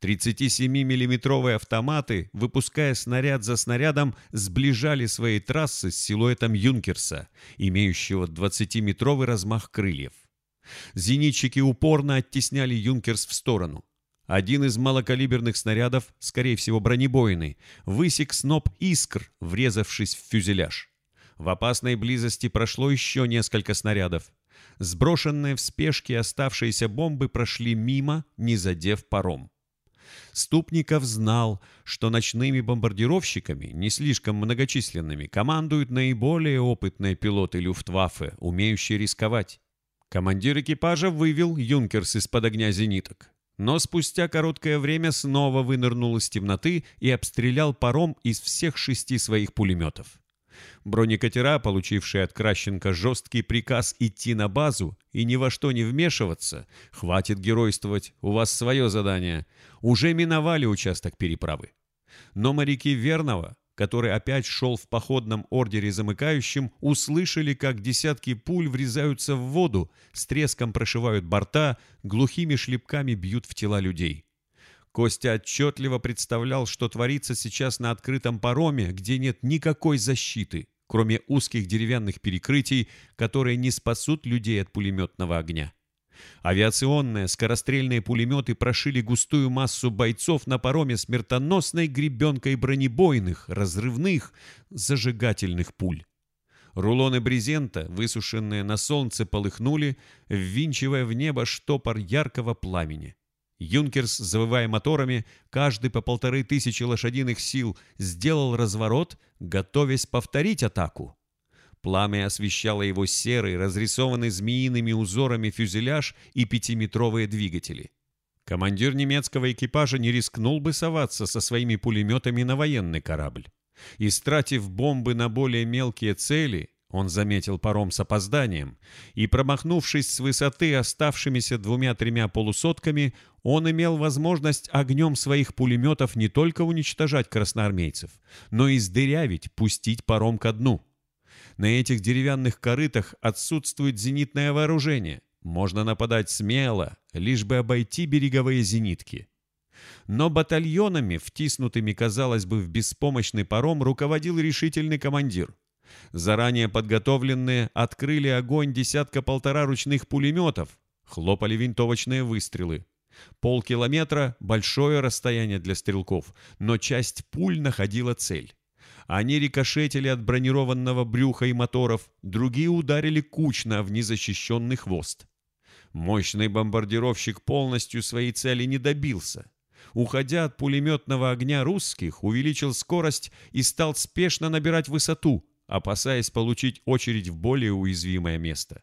37-миллиметровые автоматы, выпуская снаряд за снарядом, сближали свои трассы с силуэтом «Юнкерса», имеющего 20-метровый размах крыльев. Зенитчики упорно оттесняли «Юнкерс» в сторону. Один из малокалиберных снарядов, скорее всего бронебойный, высек сноп искр, врезавшись в фюзеляж. В опасной близости прошло еще несколько снарядов. Сброшенные в спешке оставшиеся бомбы прошли мимо, не задев паром. Ступников знал, что ночными бомбардировщиками, не слишком многочисленными, командуют наиболее опытные пилоты Люфтваффе, умеющие рисковать. Командир экипажа вывел «Юнкерс» из-под огня зениток но спустя короткое время снова вынырнул из темноты и обстрелял паром из всех шести своих пулеметов. Бронекатера, получившие от Кращенко жесткий приказ идти на базу и ни во что не вмешиваться, хватит геройствовать, у вас свое задание, уже миновали участок переправы. Но моряки Верного который опять шел в походном ордере замыкающим, услышали, как десятки пуль врезаются в воду, с треском прошивают борта, глухими шлепками бьют в тела людей. Костя отчетливо представлял, что творится сейчас на открытом пароме, где нет никакой защиты, кроме узких деревянных перекрытий, которые не спасут людей от пулеметного огня. Авиационные скорострельные пулеметы прошили густую массу бойцов на пароме смертоносной гребенкой бронебойных, разрывных, зажигательных пуль. Рулоны брезента, высушенные на солнце, полыхнули, ввинчивая в небо штопор яркого пламени. Юнкерс, завывая моторами, каждый по полторы тысячи лошадиных сил, сделал разворот, готовясь повторить атаку. Пламя освещало его серый, разрисованный змеиными узорами фюзеляж и пятиметровые двигатели. Командир немецкого экипажа не рискнул бы соваться со своими пулеметами на военный корабль. Истратив бомбы на более мелкие цели, он заметил паром с опозданием, и, промахнувшись с высоты оставшимися двумя-тремя полусотками, он имел возможность огнем своих пулеметов не только уничтожать красноармейцев, но и сдырявить, пустить паром ко дну. На этих деревянных корытах отсутствует зенитное вооружение. Можно нападать смело, лишь бы обойти береговые зенитки. Но батальонами, втиснутыми, казалось бы, в беспомощный паром, руководил решительный командир. Заранее подготовленные открыли огонь десятка-полтора ручных пулеметов, хлопали винтовочные выстрелы. Полкилометра – большое расстояние для стрелков, но часть пуль находила цель. Они рикошетили от бронированного брюха и моторов, другие ударили кучно в незащищенный хвост. Мощный бомбардировщик полностью своей цели не добился. Уходя от пулеметного огня русских, увеличил скорость и стал спешно набирать высоту, опасаясь получить очередь в более уязвимое место.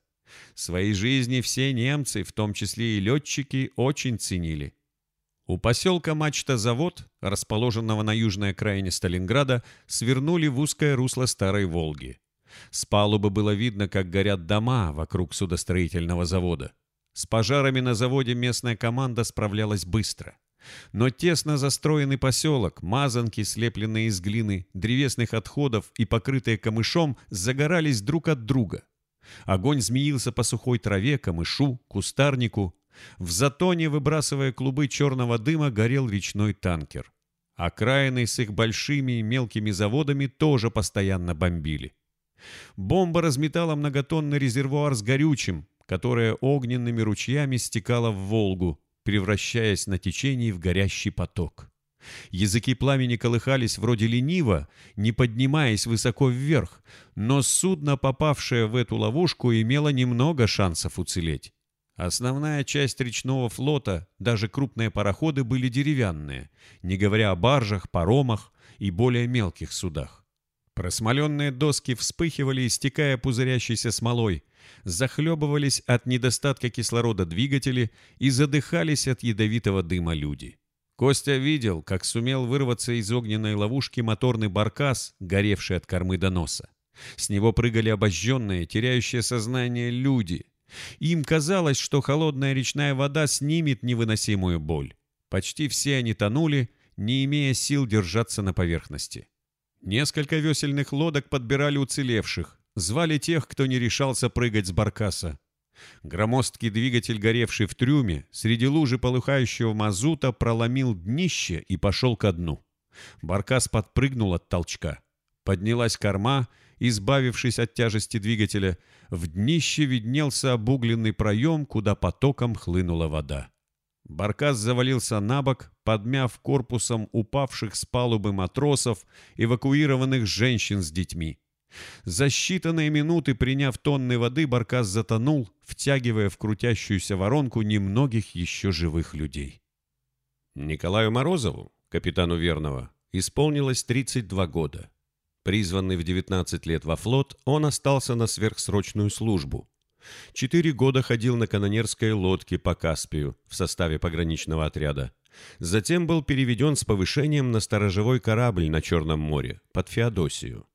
Своей жизни все немцы, в том числе и летчики, очень ценили. У поселка Мачта-завод, расположенного на южной окраине Сталинграда, свернули в узкое русло Старой Волги. С палубы было видно, как горят дома вокруг судостроительного завода. С пожарами на заводе местная команда справлялась быстро. Но тесно застроенный поселок, мазанки, слепленные из глины, древесных отходов и покрытые камышом, загорались друг от друга. Огонь змеился по сухой траве, камышу, кустарнику. В затоне, выбрасывая клубы черного дыма, горел речной танкер. Окраины с их большими и мелкими заводами тоже постоянно бомбили. Бомба разметала многотонный резервуар с горючим, которое огненными ручьями стекало в Волгу, превращаясь на течении в горящий поток. Языки пламени колыхались вроде лениво, не поднимаясь высоко вверх, но судно, попавшее в эту ловушку, имело немного шансов уцелеть. Основная часть речного флота, даже крупные пароходы, были деревянные, не говоря о баржах, паромах и более мелких судах. Просмоленные доски вспыхивали, истекая пузырящейся смолой, захлебывались от недостатка кислорода двигатели и задыхались от ядовитого дыма люди. Костя видел, как сумел вырваться из огненной ловушки моторный баркас, горевший от кормы до носа. С него прыгали обожженные, теряющие сознание люди. Им казалось, что холодная речная вода снимет невыносимую боль. Почти все они тонули, не имея сил держаться на поверхности. Несколько весельных лодок подбирали уцелевших, звали тех, кто не решался прыгать с баркаса. Громоздкий двигатель, горевший в трюме, среди лужи полыхающего мазута проломил днище и пошел ко дну. Баркас подпрыгнул от толчка. Поднялась корма, избавившись от тяжести двигателя. В днище виднелся обугленный проем, куда потоком хлынула вода. Баркас завалился на бок, подмяв корпусом упавших с палубы матросов, эвакуированных женщин с детьми. За считанные минуты, приняв тонны воды, Баркас затонул, втягивая в крутящуюся воронку немногих еще живых людей. Николаю Морозову, капитану Верного, исполнилось 32 года. Призванный в 19 лет во флот, он остался на сверхсрочную службу. Четыре года ходил на канонерской лодке по Каспию в составе пограничного отряда. Затем был переведен с повышением на сторожевой корабль на Черном море под Феодосию.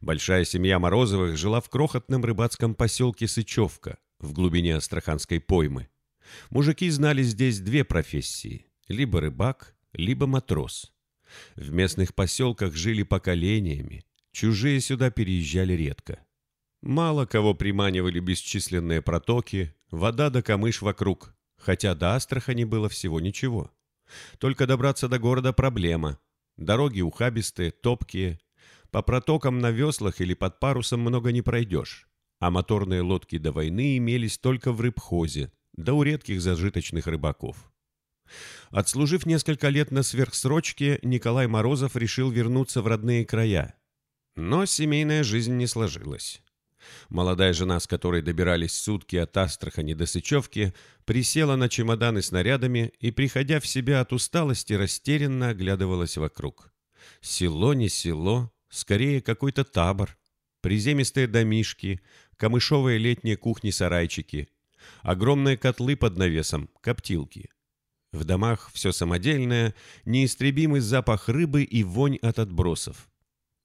Большая семья Морозовых жила в крохотном рыбацком поселке Сычевка в глубине Астраханской поймы. Мужики знали здесь две профессии – либо рыбак, либо матрос. В местных поселках жили поколениями, чужие сюда переезжали редко. Мало кого приманивали бесчисленные протоки, вода да камыш вокруг, хотя до Астрахани было всего ничего. Только добраться до города проблема. Дороги ухабистые, топкие, по протокам на веслах или под парусом много не пройдешь, а моторные лодки до войны имелись только в рыбхозе, да у редких зажиточных рыбаков. Отслужив несколько лет на сверхсрочке, Николай Морозов решил вернуться в родные края. Но семейная жизнь не сложилась. Молодая жена, с которой добирались сутки от Астрахани до Сычевки, присела на чемоданы с нарядами и, приходя в себя от усталости, растерянно оглядывалась вокруг. Село не село, Скорее, какой-то табор. Приземистые домишки, камышовые летние кухни-сарайчики, огромные котлы под навесом, коптилки. В домах все самодельное, неистребимый запах рыбы и вонь от отбросов.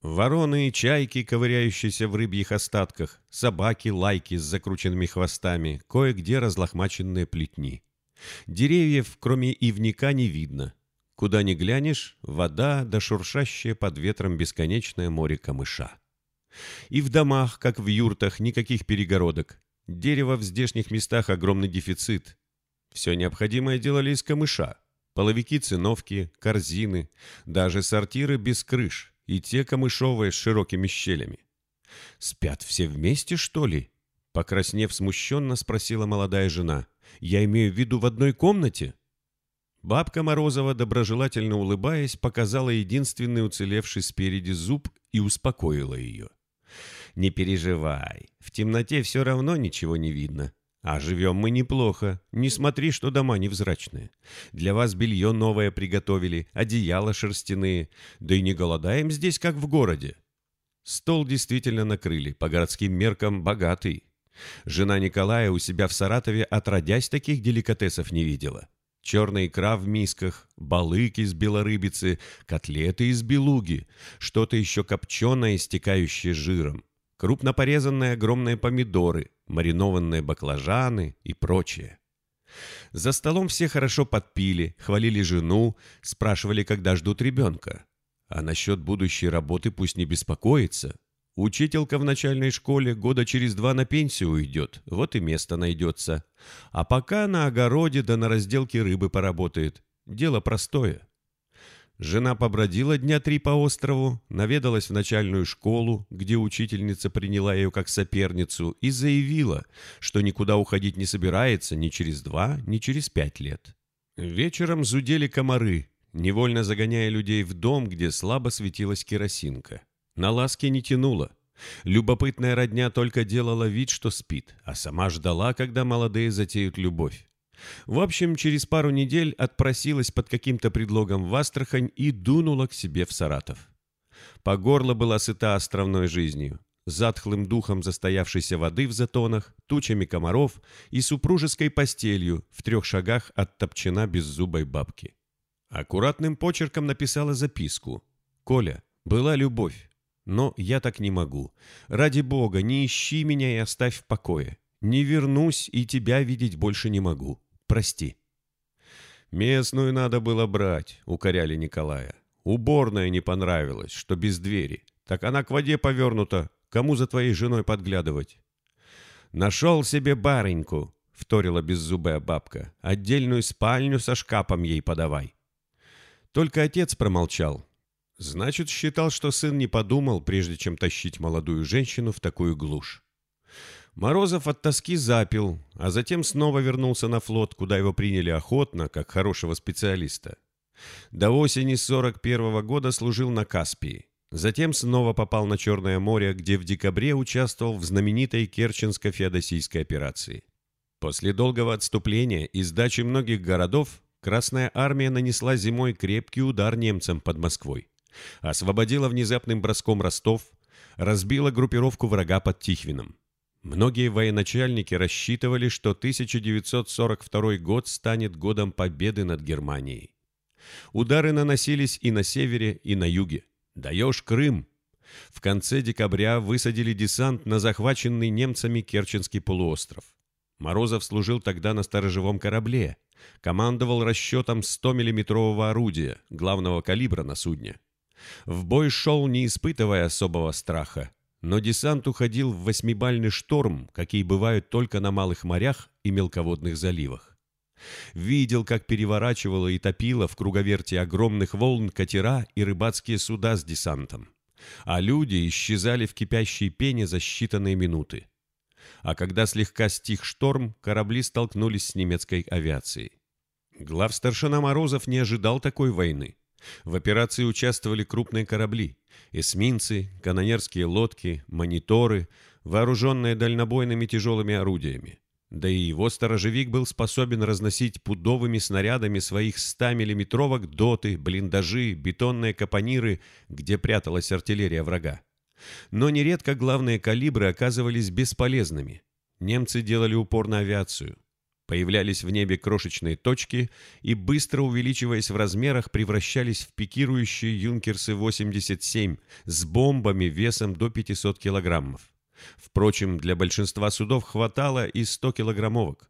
Вороны и чайки, ковыряющиеся в рыбьих остатках, собаки, лайки с закрученными хвостами, кое-где разлохмаченные плетни. Деревьев, кроме ивника, не видно. Куда ни глянешь, вода да шуршащее под ветром бесконечное море камыша. И в домах, как в юртах, никаких перегородок. Дерева в здешних местах огромный дефицит. Все необходимое делали из камыша. Половики-циновки, корзины, даже сортиры без крыш и те камышовые с широкими щелями. «Спят все вместе, что ли?» Покраснев смущенно, спросила молодая жена. «Я имею в виду в одной комнате?» Бабка Морозова, доброжелательно улыбаясь, показала единственный уцелевший спереди зуб и успокоила ее. «Не переживай, в темноте все равно ничего не видно. А живем мы неплохо. Не смотри, что дома невзрачные. Для вас белье новое приготовили, одеяла шерстяные. Да и не голодаем здесь, как в городе. Стол действительно накрыли, по городским меркам богатый. Жена Николая у себя в Саратове отродясь таких деликатесов не видела. Черная икра в мисках, балыки из белорыбицы, котлеты из белуги, что-то еще копченое, истекающее жиром, крупно порезанные огромные помидоры, маринованные баклажаны и прочее. За столом все хорошо подпили, хвалили жену, спрашивали, когда ждут ребенка. А насчет будущей работы пусть не беспокоится. Учителька в начальной школе года через два на пенсию уйдет, вот и место найдется. А пока на огороде да на разделке рыбы поработает. Дело простое. Жена побродила дня три по острову, наведалась в начальную школу, где учительница приняла ее как соперницу, и заявила, что никуда уходить не собирается ни через два, ни через пять лет. Вечером зудели комары, невольно загоняя людей в дом, где слабо светилась керосинка. На ласки не тянуло. Любопытная родня только делала вид, что спит, а сама ждала, когда молодые затеют любовь. В общем, через пару недель отпросилась под каким-то предлогом в Астрахань и дунула к себе в Саратов. По горло была сыта островной жизнью, затхлым духом застоявшейся воды в затонах, тучами комаров и супружеской постелью в трех шагах от топчена беззубой бабки. Аккуратным почерком написала записку. «Коля, была любовь. Но я так не могу. Ради бога, не ищи меня и оставь в покое. Не вернусь и тебя видеть больше не могу. Прости. Местную надо было брать, укоряли Николая. Уборная не понравилась, что без двери. Так она к воде повернута. Кому за твоей женой подглядывать? Нашел себе барыньку, вторила беззубая бабка. Отдельную спальню со шкапом ей подавай. Только отец промолчал, Значит, считал, что сын не подумал, прежде чем тащить молодую женщину в такую глушь. Морозов от тоски запил, а затем снова вернулся на флот, куда его приняли охотно, как хорошего специалиста. До осени 41 -го года служил на Каспии. Затем снова попал на Черное море, где в декабре участвовал в знаменитой Керченско-феодосийской операции. После долгого отступления и сдачи многих городов Красная армия нанесла зимой крепкий удар немцам под Москвой освободила внезапным броском Ростов, разбила группировку врага под Тихвином. Многие военачальники рассчитывали, что 1942 год станет годом победы над Германией. Удары наносились и на севере, и на юге. «Даешь Крым!» В конце декабря высадили десант на захваченный немцами Керченский полуостров. Морозов служил тогда на сторожевом корабле, командовал расчетом 100-миллиметрового орудия, главного калибра на судне. В бой шел, не испытывая особого страха. Но десант уходил в восьмибальный шторм, какие бывают только на малых морях и мелководных заливах. Видел, как переворачивало и топило в круговерте огромных волн катера и рыбацкие суда с десантом. А люди исчезали в кипящей пене за считанные минуты. А когда слегка стих шторм, корабли столкнулись с немецкой авиацией. Главстаршина Морозов не ожидал такой войны. В операции участвовали крупные корабли, эсминцы, канонерские лодки, мониторы, вооруженные дальнобойными тяжелыми орудиями. Да и его сторожевик был способен разносить пудовыми снарядами своих 100-миллиметровок доты, блиндажи, бетонные капониры, где пряталась артиллерия врага. Но нередко главные калибры оказывались бесполезными. Немцы делали упор на авиацию. Появлялись в небе крошечные точки и, быстро увеличиваясь в размерах, превращались в пикирующие «Юнкерсы-87» с бомбами весом до 500 килограммов. Впрочем, для большинства судов хватало и 100-килограммовок.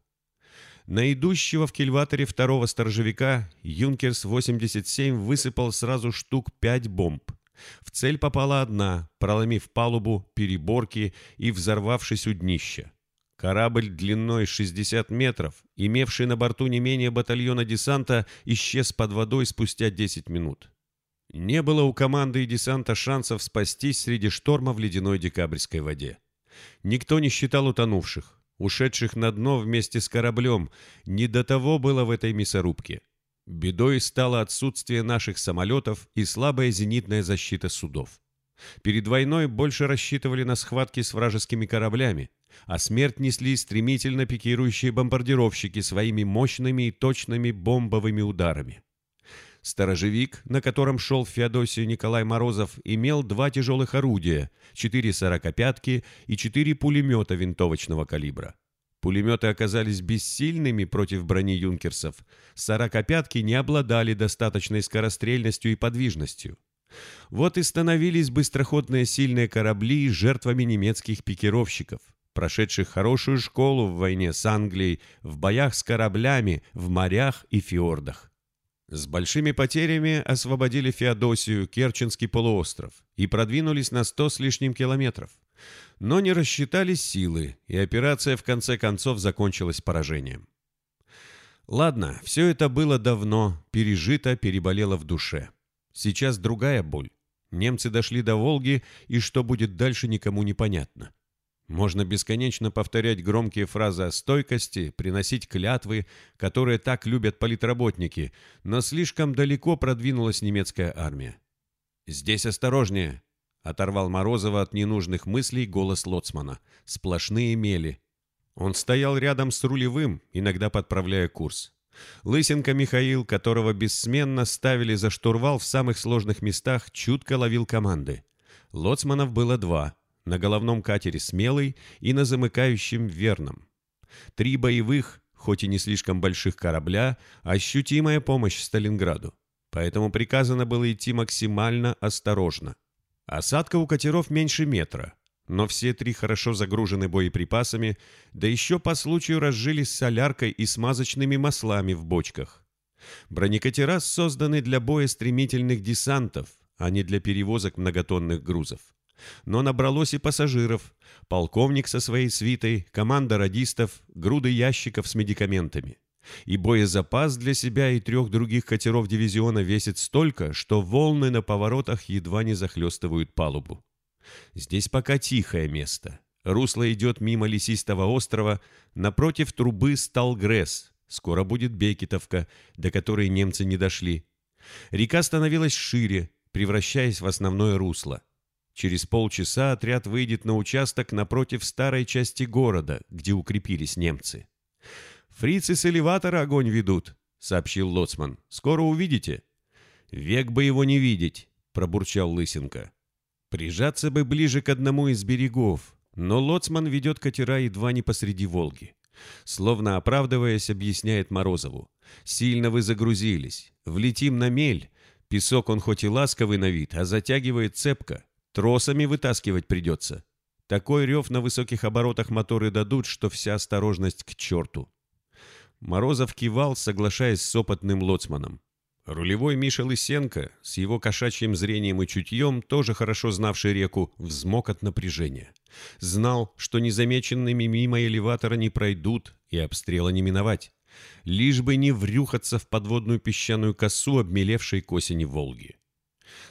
На идущего в кильваторе второго сторожевика «Юнкерс-87» высыпал сразу штук 5 бомб. В цель попала одна, проломив палубу, переборки и взорвавшись у днища. Корабль длиной 60 метров, имевший на борту не менее батальона десанта, исчез под водой спустя 10 минут. Не было у команды и десанта шансов спастись среди шторма в ледяной декабрьской воде. Никто не считал утонувших, ушедших на дно вместе с кораблем. Не до того было в этой мясорубке. Бедой стало отсутствие наших самолетов и слабая зенитная защита судов. Перед войной больше рассчитывали на схватки с вражескими кораблями, а смерть несли стремительно пикирующие бомбардировщики своими мощными и точными бомбовыми ударами. Сторожевик, на котором шел в Феодосию Николай Морозов, имел два тяжелых орудия, четыре сорокопятки и четыре пулемета винтовочного калибра. Пулеметы оказались бессильными против брони юнкерсов. Сорокопятки не обладали достаточной скорострельностью и подвижностью. Вот и становились быстроходные сильные корабли жертвами немецких пикировщиков, прошедших хорошую школу в войне с Англией, в боях с кораблями, в морях и фьордах. С большими потерями освободили Феодосию, Керченский полуостров и продвинулись на сто с лишним километров. Но не рассчитали силы, и операция в конце концов закончилась поражением. Ладно, все это было давно, пережито, переболело в душе. Сейчас другая боль. Немцы дошли до Волги, и что будет дальше, никому не понятно. Можно бесконечно повторять громкие фразы о стойкости, приносить клятвы, которые так любят политработники, но слишком далеко продвинулась немецкая армия. «Здесь осторожнее!» — оторвал Морозова от ненужных мыслей голос Лоцмана. «Сплошные мели». Он стоял рядом с рулевым, иногда подправляя курс. Лысенко Михаил, которого бессменно ставили за штурвал в самых сложных местах, чутко ловил команды. Лоцманов было два — на головном катере «Смелый» и на замыкающем «Верном». Три боевых, хоть и не слишком больших корабля, ощутимая помощь Сталинграду. Поэтому приказано было идти максимально осторожно. Осадка у катеров меньше метра, но все три хорошо загружены боеприпасами, да еще по случаю разжились соляркой и смазочными маслами в бочках. Бронекатера созданы для боя стремительных десантов, а не для перевозок многотонных грузов. Но набралось и пассажиров. Полковник со своей свитой, команда радистов, груды ящиков с медикаментами. И боезапас для себя и трех других катеров дивизиона весит столько, что волны на поворотах едва не захлестывают палубу. Здесь пока тихое место. Русло идет мимо лесистого острова, напротив трубы Сталгресс. Скоро будет Бекетовка, до которой немцы не дошли. Река становилась шире, превращаясь в основное русло. Через полчаса отряд выйдет на участок напротив старой части города, где укрепились немцы. «Фрицы с элеватора огонь ведут», — сообщил Лоцман. «Скоро увидите». «Век бы его не видеть», — пробурчал Лысенко. «Прижаться бы ближе к одному из берегов, но Лоцман ведет катера едва не посреди Волги. Словно оправдываясь, объясняет Морозову. «Сильно вы загрузились. Влетим на мель. Песок он хоть и ласковый на вид, а затягивает цепко. Тросами вытаскивать придется. Такой рев на высоких оборотах моторы дадут, что вся осторожность к черту. Морозов кивал, соглашаясь с опытным лоцманом. Рулевой Миша Лысенко, с его кошачьим зрением и чутьем, тоже хорошо знавший реку, взмок от напряжения. Знал, что незамеченными мимо элеватора не пройдут и обстрела не миновать. Лишь бы не врюхаться в подводную песчаную косу, обмелевшей к осени Волги.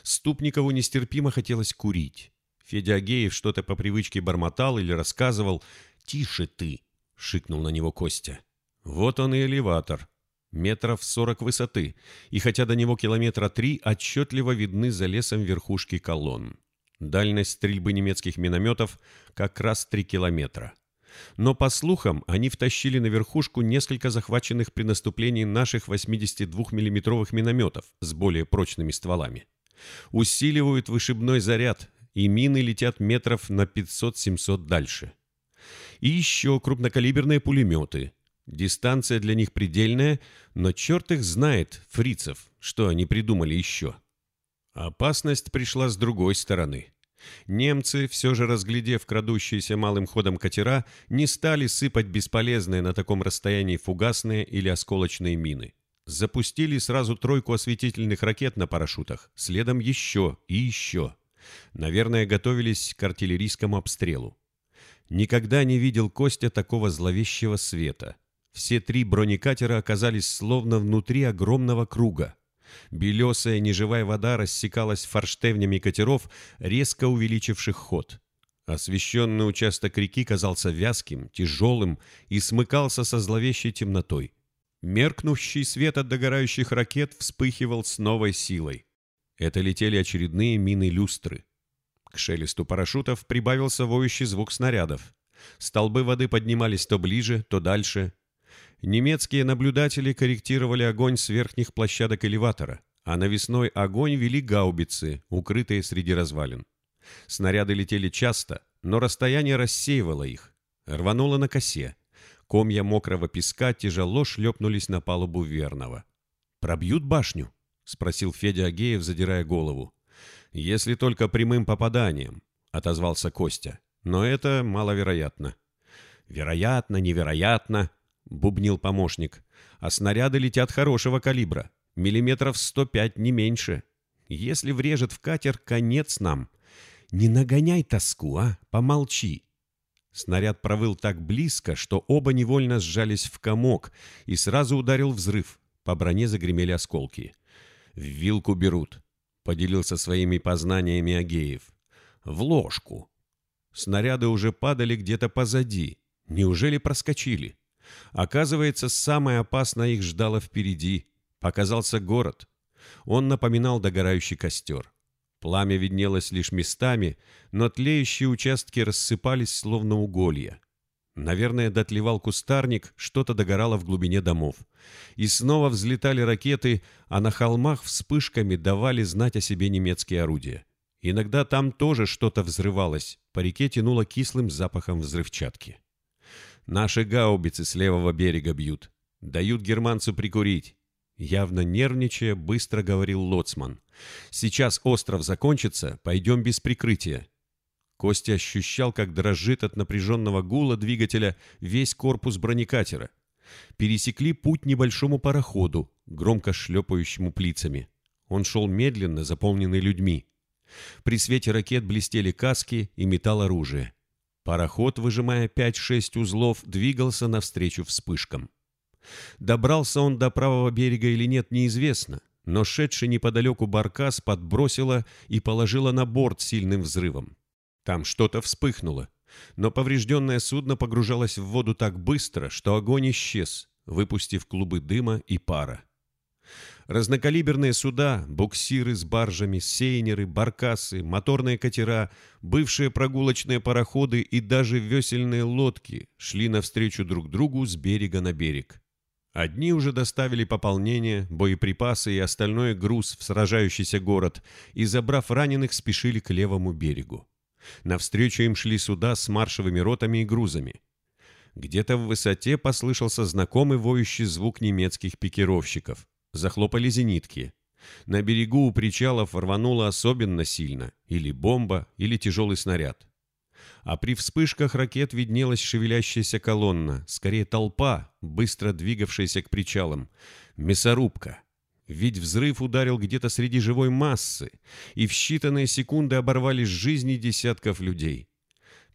Ступникову нестерпимо хотелось курить. Федя Агеев что-то по привычке бормотал или рассказывал. «Тише ты!» — шикнул на него Костя. Вот он и элеватор. Метров сорок высоты, и хотя до него километра три, отчетливо видны за лесом верхушки колонн. Дальность стрельбы немецких минометов как раз три километра. Но, по слухам, они втащили на верхушку несколько захваченных при наступлении наших 82 миллиметровых минометов с более прочными стволами усиливают вышибной заряд, и мины летят метров на 500-700 дальше. И еще крупнокалиберные пулеметы. Дистанция для них предельная, но черт их знает, фрицев, что они придумали еще. Опасность пришла с другой стороны. Немцы, все же разглядев крадущиеся малым ходом катера, не стали сыпать бесполезные на таком расстоянии фугасные или осколочные мины. Запустили сразу тройку осветительных ракет на парашютах, следом еще и еще. Наверное, готовились к артиллерийскому обстрелу. Никогда не видел Костя такого зловещего света. Все три бронекатера оказались словно внутри огромного круга. Белесая неживая вода рассекалась форштевнями катеров, резко увеличивших ход. Освещенный участок реки казался вязким, тяжелым и смыкался со зловещей темнотой. Меркнущий свет от догорающих ракет вспыхивал с новой силой. Это летели очередные мины-люстры. К шелесту парашютов прибавился воющий звук снарядов. Столбы воды поднимались то ближе, то дальше. Немецкие наблюдатели корректировали огонь с верхних площадок элеватора, а навесной огонь вели гаубицы, укрытые среди развалин. Снаряды летели часто, но расстояние рассеивало их. Рвануло на косе. Комья мокрого песка тяжело шлепнулись на палубу верного. «Пробьют башню?» — спросил Федя Агеев, задирая голову. «Если только прямым попаданием», — отозвался Костя. «Но это маловероятно». «Вероятно, невероятно», — бубнил помощник. «А снаряды летят хорошего калибра. Миллиметров сто пять, не меньше. Если врежет в катер, конец нам. Не нагоняй тоску, а? Помолчи». Снаряд провыл так близко, что оба невольно сжались в комок, и сразу ударил взрыв. По броне загремели осколки. «В вилку берут», — поделился своими познаниями Агеев. «В ложку». Снаряды уже падали где-то позади. Неужели проскочили? Оказывается, самое опасное их ждало впереди. Показался город. Он напоминал догорающий костер. Пламя виднелось лишь местами, но тлеющие участки рассыпались, словно уголья. Наверное, дотлевал кустарник, что-то догорало в глубине домов. И снова взлетали ракеты, а на холмах вспышками давали знать о себе немецкие орудия. Иногда там тоже что-то взрывалось, по реке тянуло кислым запахом взрывчатки. Наши гаубицы с левого берега бьют. Дают германцу прикурить. Явно нервничая, быстро говорил Лоцман. «Сейчас остров закончится, пойдем без прикрытия. Костя ощущал, как дрожит от напряженного гула двигателя весь корпус бронекатера. Пересекли путь небольшому пароходу, громко шлепающему плицами. Он шел медленно, заполненный людьми. При свете ракет блестели каски и металл оружия. Пароход, выжимая 5-6 узлов, двигался навстречу вспышкам. Добрался он до правого берега или нет, неизвестно, но шедший неподалеку баркас подбросило и положило на борт сильным взрывом. Там что-то вспыхнуло, но поврежденное судно погружалось в воду так быстро, что огонь исчез, выпустив клубы дыма и пара. Разнокалиберные суда, буксиры с баржами, сейнеры, баркасы, моторные катера, бывшие прогулочные пароходы и даже весельные лодки шли навстречу друг другу с берега на берег. Одни уже доставили пополнение, боеприпасы и остальной груз в сражающийся город и, забрав раненых, спешили к левому берегу. Навстречу им шли суда с маршевыми ротами и грузами. Где-то в высоте послышался знакомый воющий звук немецких пикировщиков. Захлопали зенитки. На берегу у причалов рвануло особенно сильно. Или бомба, или тяжелый снаряд. А при вспышках ракет виднелась шевелящаяся колонна, скорее толпа, быстро двигавшаяся к причалам. Мясорубка. Ведь взрыв ударил где-то среди живой массы, и в считанные секунды оборвались жизни десятков людей.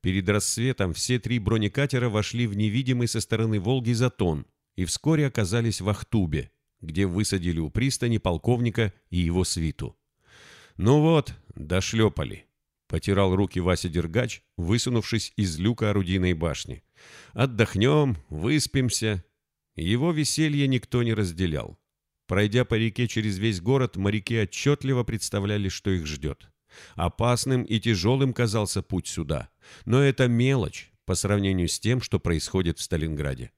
Перед рассветом все три бронекатера вошли в невидимый со стороны Волги затон и вскоре оказались в Ахтубе, где высадили у пристани полковника и его свиту. «Ну вот, дошлепали», — потирал руки Вася Дергач, высунувшись из люка орудийной башни. «Отдохнем, выспимся». Его веселье никто не разделял. Пройдя по реке через весь город, моряки отчетливо представляли, что их ждет. Опасным и тяжелым казался путь сюда. Но это мелочь по сравнению с тем, что происходит в Сталинграде.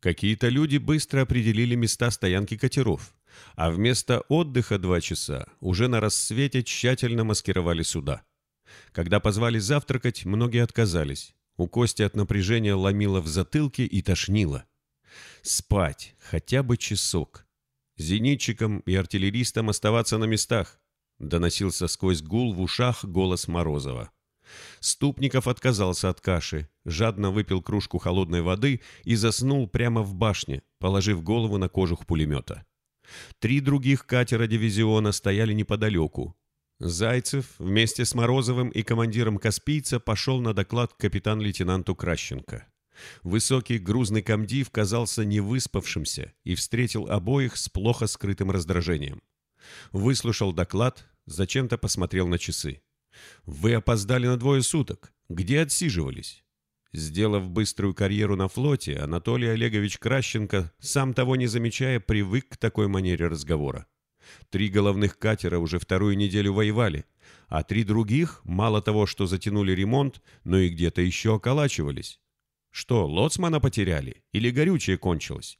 Какие-то люди быстро определили места стоянки катеров, а вместо отдыха два часа уже на рассвете тщательно маскировали суда. Когда позвали завтракать, многие отказались. У Кости от напряжения ломило в затылке и тошнило. Спать хотя бы часок. Зенитчикам и артиллеристам оставаться на местах, доносился сквозь гул в ушах голос Морозова. Ступников отказался от каши, жадно выпил кружку холодной воды и заснул прямо в башне, положив голову на кожух пулемета. Три других катера дивизиона стояли неподалеку. Зайцев вместе с Морозовым и командиром Каспийца пошел на доклад к капитан-лейтенанту Кращенко. Высокий грузный комдив казался невыспавшимся и встретил обоих с плохо скрытым раздражением. Выслушал доклад, зачем-то посмотрел на часы. «Вы опоздали на двое суток. Где отсиживались?» Сделав быструю карьеру на флоте, Анатолий Олегович Кращенко, сам того не замечая, привык к такой манере разговора. Три головных катера уже вторую неделю воевали, а три других, мало того, что затянули ремонт, но и где-то еще околачивались. Что, лоцмана потеряли? Или горючее кончилось?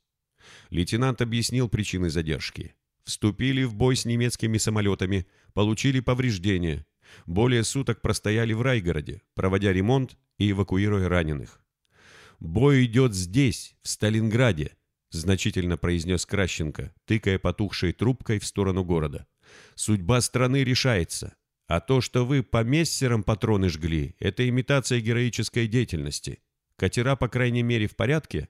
Лейтенант объяснил причины задержки. Вступили в бой с немецкими самолетами, получили повреждения. Более суток простояли в Райгороде, проводя ремонт и эвакуируя раненых. «Бой идет здесь, в Сталинграде», — значительно произнес Кращенко, тыкая потухшей трубкой в сторону города. «Судьба страны решается. А то, что вы по мессерам патроны жгли, это имитация героической деятельности. Катера, по крайней мере, в порядке?»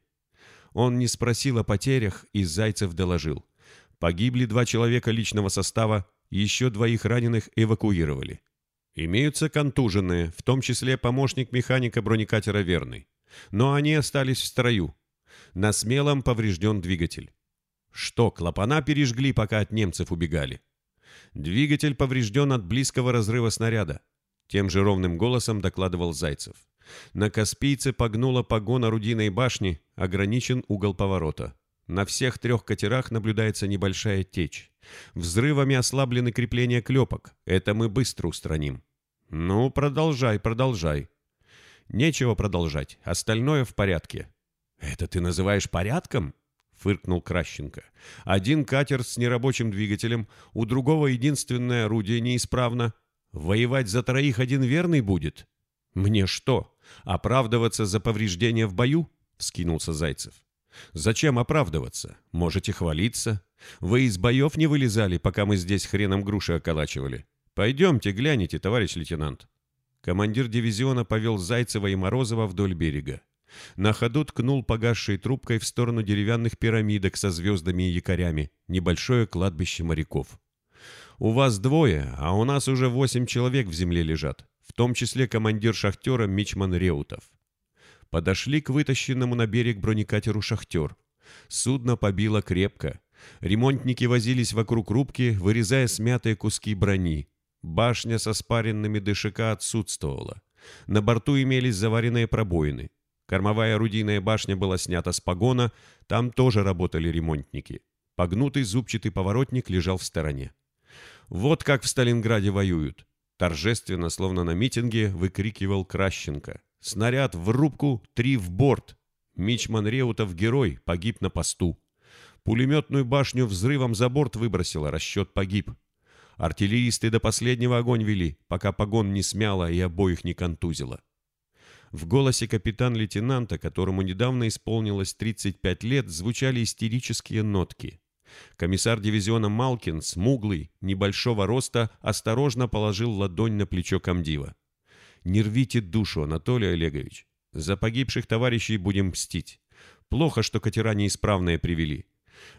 Он не спросил о потерях, и Зайцев доложил. Погибли два человека личного состава, еще двоих раненых эвакуировали. Имеются контуженные, в том числе помощник механика бронекатера «Верный». Но они остались в строю. На смелом поврежден двигатель. Что, клапана пережгли, пока от немцев убегали? Двигатель поврежден от близкого разрыва снаряда. Тем же ровным голосом докладывал Зайцев. На Каспийце погнула погон орудийной башни, ограничен угол поворота. На всех трех катерах наблюдается небольшая течь. Взрывами ослаблены крепления клепок. Это мы быстро устраним. Ну, продолжай, продолжай. Нечего продолжать. Остальное в порядке. Это ты называешь порядком? Фыркнул Кращенко. Один катер с нерабочим двигателем, у другого единственное орудие неисправно. Воевать за троих один верный будет? Мне что, оправдываться за повреждения в бою? Вскинулся Зайцев. Зачем оправдываться? Можете хвалиться. Вы из боев не вылезали, пока мы здесь хреном груши околачивали. Пойдемте, гляните, товарищ лейтенант. Командир дивизиона повел Зайцева и Морозова вдоль берега. На ходу ткнул погасшей трубкой в сторону деревянных пирамидок со звездами и якорями, небольшое кладбище моряков. «У вас двое, а у нас уже восемь человек в земле лежат, в том числе командир шахтера Мичман Реутов. Подошли к вытащенному на берег бронекатеру «Шахтер». Судно побило крепко. Ремонтники возились вокруг рубки, вырезая смятые куски брони. Башня со спаренными ДШК отсутствовала. На борту имелись заваренные пробоины. Кормовая орудийная башня была снята с погона, там тоже работали ремонтники. Погнутый зубчатый поворотник лежал в стороне. Вот как в Сталинграде воюют. Торжественно, словно на митинге, выкрикивал Кращенко. Снаряд в рубку, три в борт. Мичман Реутов герой, погиб на посту. Пулеметную башню взрывом за борт выбросило, расчет погиб. Артиллеристы до последнего огонь вели, пока погон не смяло и обоих не контузило. В голосе капитан-лейтенанта, которому недавно исполнилось 35 лет, звучали истерические нотки. Комиссар дивизиона Малкин, смуглый, небольшого роста, осторожно положил ладонь на плечо комдива. Не рвите душу, Анатолий Олегович. За погибших товарищей будем мстить. Плохо, что катера неисправные привели.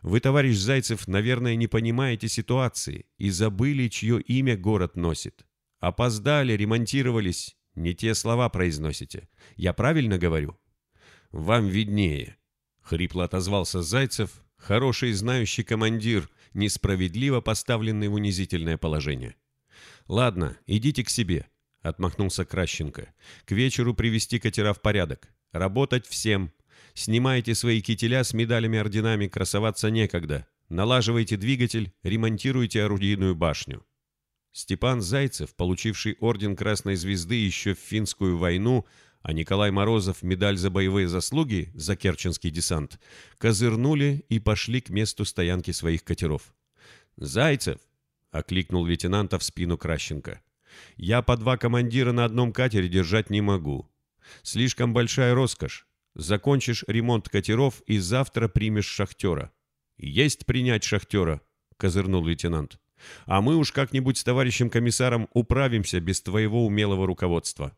Вы, товарищ Зайцев, наверное, не понимаете ситуации и забыли, чье имя город носит. Опоздали, ремонтировались, не те слова произносите. Я правильно говорю? Вам виднее. Хрипло отозвался Зайцев, хороший знающий командир, несправедливо поставленный в унизительное положение. Ладно, идите к себе. — отмахнулся Кращенко. «К вечеру привести катера в порядок. Работать всем. Снимайте свои кителя с медалями-орденами, красоваться некогда. Налаживайте двигатель, ремонтируйте орудийную башню». Степан Зайцев, получивший орден Красной Звезды еще в финскую войну, а Николай Морозов медаль за боевые заслуги за Керченский десант, козырнули и пошли к месту стоянки своих катеров. «Зайцев!» — окликнул лейтенанта в спину Кращенко. Я по два командира на одном катере держать не могу. Слишком большая роскошь. Закончишь ремонт катеров и завтра примешь шахтера. Есть принять шахтера, козырнул лейтенант. А мы уж как-нибудь с товарищем комиссаром управимся без твоего умелого руководства.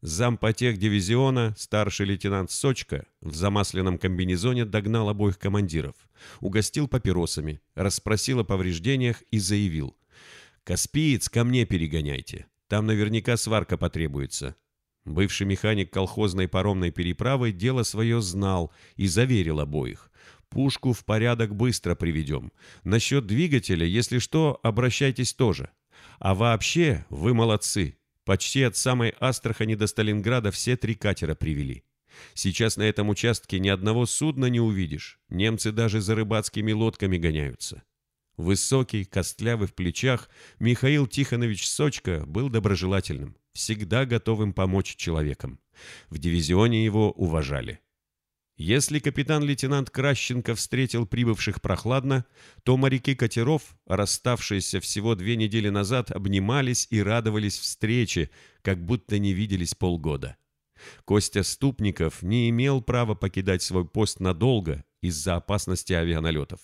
Зампотех дивизиона, старший лейтенант Сочка, в замасленном комбинезоне догнал обоих командиров, угостил папиросами, расспросил о повреждениях и заявил. Каспиец ко мне перегоняйте. Там наверняка сварка потребуется. Бывший механик колхозной паромной переправы дело свое знал и заверил обоих. Пушку в порядок быстро приведем. Насчет двигателя, если что, обращайтесь тоже. А вообще, вы молодцы. Почти от самой Астрахани до Сталинграда все три катера привели. Сейчас на этом участке ни одного судна не увидишь. Немцы даже за рыбацкими лодками гоняются. Высокий, костлявый в плечах, Михаил Тихонович Сочка был доброжелательным, всегда готовым помочь человекам. В дивизионе его уважали. Если капитан-лейтенант Кращенко встретил прибывших прохладно, то моряки катеров, расставшиеся всего две недели назад, обнимались и радовались встрече, как будто не виделись полгода. Костя Ступников не имел права покидать свой пост надолго из-за опасности авианалетов.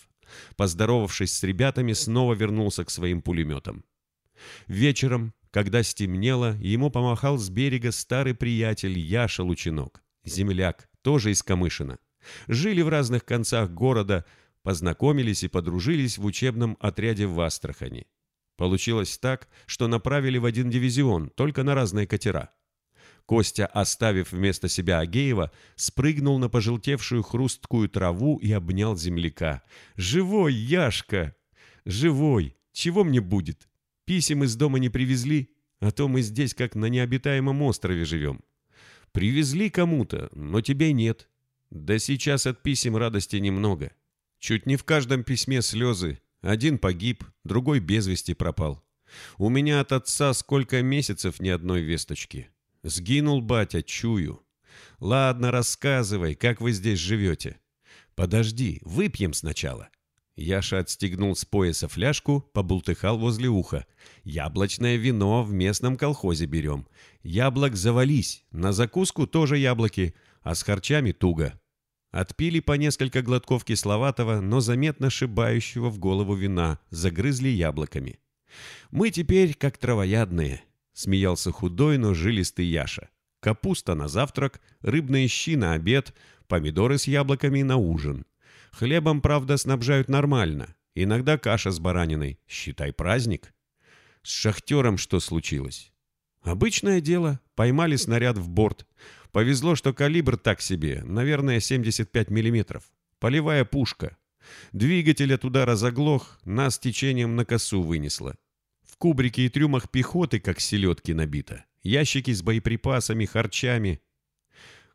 Поздоровавшись с ребятами, снова вернулся к своим пулеметам. Вечером, когда стемнело, ему помахал с берега старый приятель Яша Лучинок, земляк, тоже из Камышина. Жили в разных концах города, познакомились и подружились в учебном отряде в Астрахани. Получилось так, что направили в один дивизион, только на разные катера. Костя, оставив вместо себя Агеева, спрыгнул на пожелтевшую хрусткую траву и обнял земляка. «Живой, Яшка! Живой! Чего мне будет? Писем из дома не привезли, а то мы здесь как на необитаемом острове живем. Привезли кому-то, но тебе нет. Да сейчас от писем радости немного. Чуть не в каждом письме слезы. Один погиб, другой без вести пропал. У меня от отца сколько месяцев ни одной весточки. Сгинул батя, чую. Ладно, рассказывай, как вы здесь живете. Подожди, выпьем сначала. Яша отстегнул с пояса фляжку, побултыхал возле уха. Яблочное вино в местном колхозе берем. Яблок завались, на закуску тоже яблоки, а с харчами туго. Отпили по несколько глотков кисловатого, но заметно шибающего в голову вина, загрызли яблоками. Мы теперь как травоядные. Смеялся худой, но жилистый Яша. Капуста на завтрак, рыбные щи на обед, помидоры с яблоками на ужин. Хлебом, правда, снабжают нормально. Иногда каша с бараниной. Считай праздник. С шахтером что случилось? Обычное дело. Поймали снаряд в борт. Повезло, что калибр так себе. Наверное, 75 миллиметров. Полевая пушка. Двигатель от удара заглох, нас течением на косу вынесло кубрике и трюмах пехоты, как селедки, набито. Ящики с боеприпасами, харчами.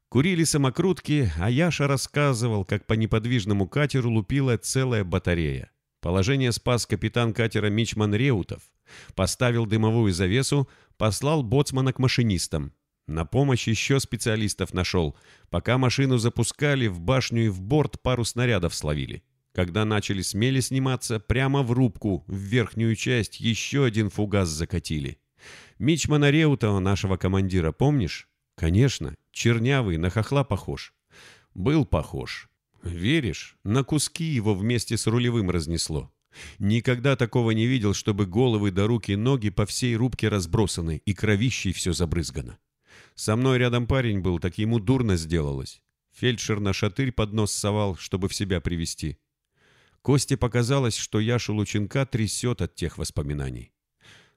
Курили самокрутки, а Яша рассказывал, как по неподвижному катеру лупила целая батарея. Положение спас капитан катера Мичман Реутов. Поставил дымовую завесу, послал боцмана к машинистам. На помощь еще специалистов нашел. Пока машину запускали, в башню и в борт пару снарядов словили. Когда начали смели сниматься, прямо в рубку, в верхнюю часть, еще один фугас закатили. Мичмана Реутова, нашего командира, помнишь? Конечно, чернявый, на хохла похож. Был похож. Веришь, на куски его вместе с рулевым разнесло. Никогда такого не видел, чтобы головы до руки и ноги по всей рубке разбросаны и кровищей все забрызгано. Со мной рядом парень был, так ему дурно сделалось. Фельдшер на шатырь под нос совал, чтобы в себя привести. Косте показалось, что Яшу Лученка трясет от тех воспоминаний.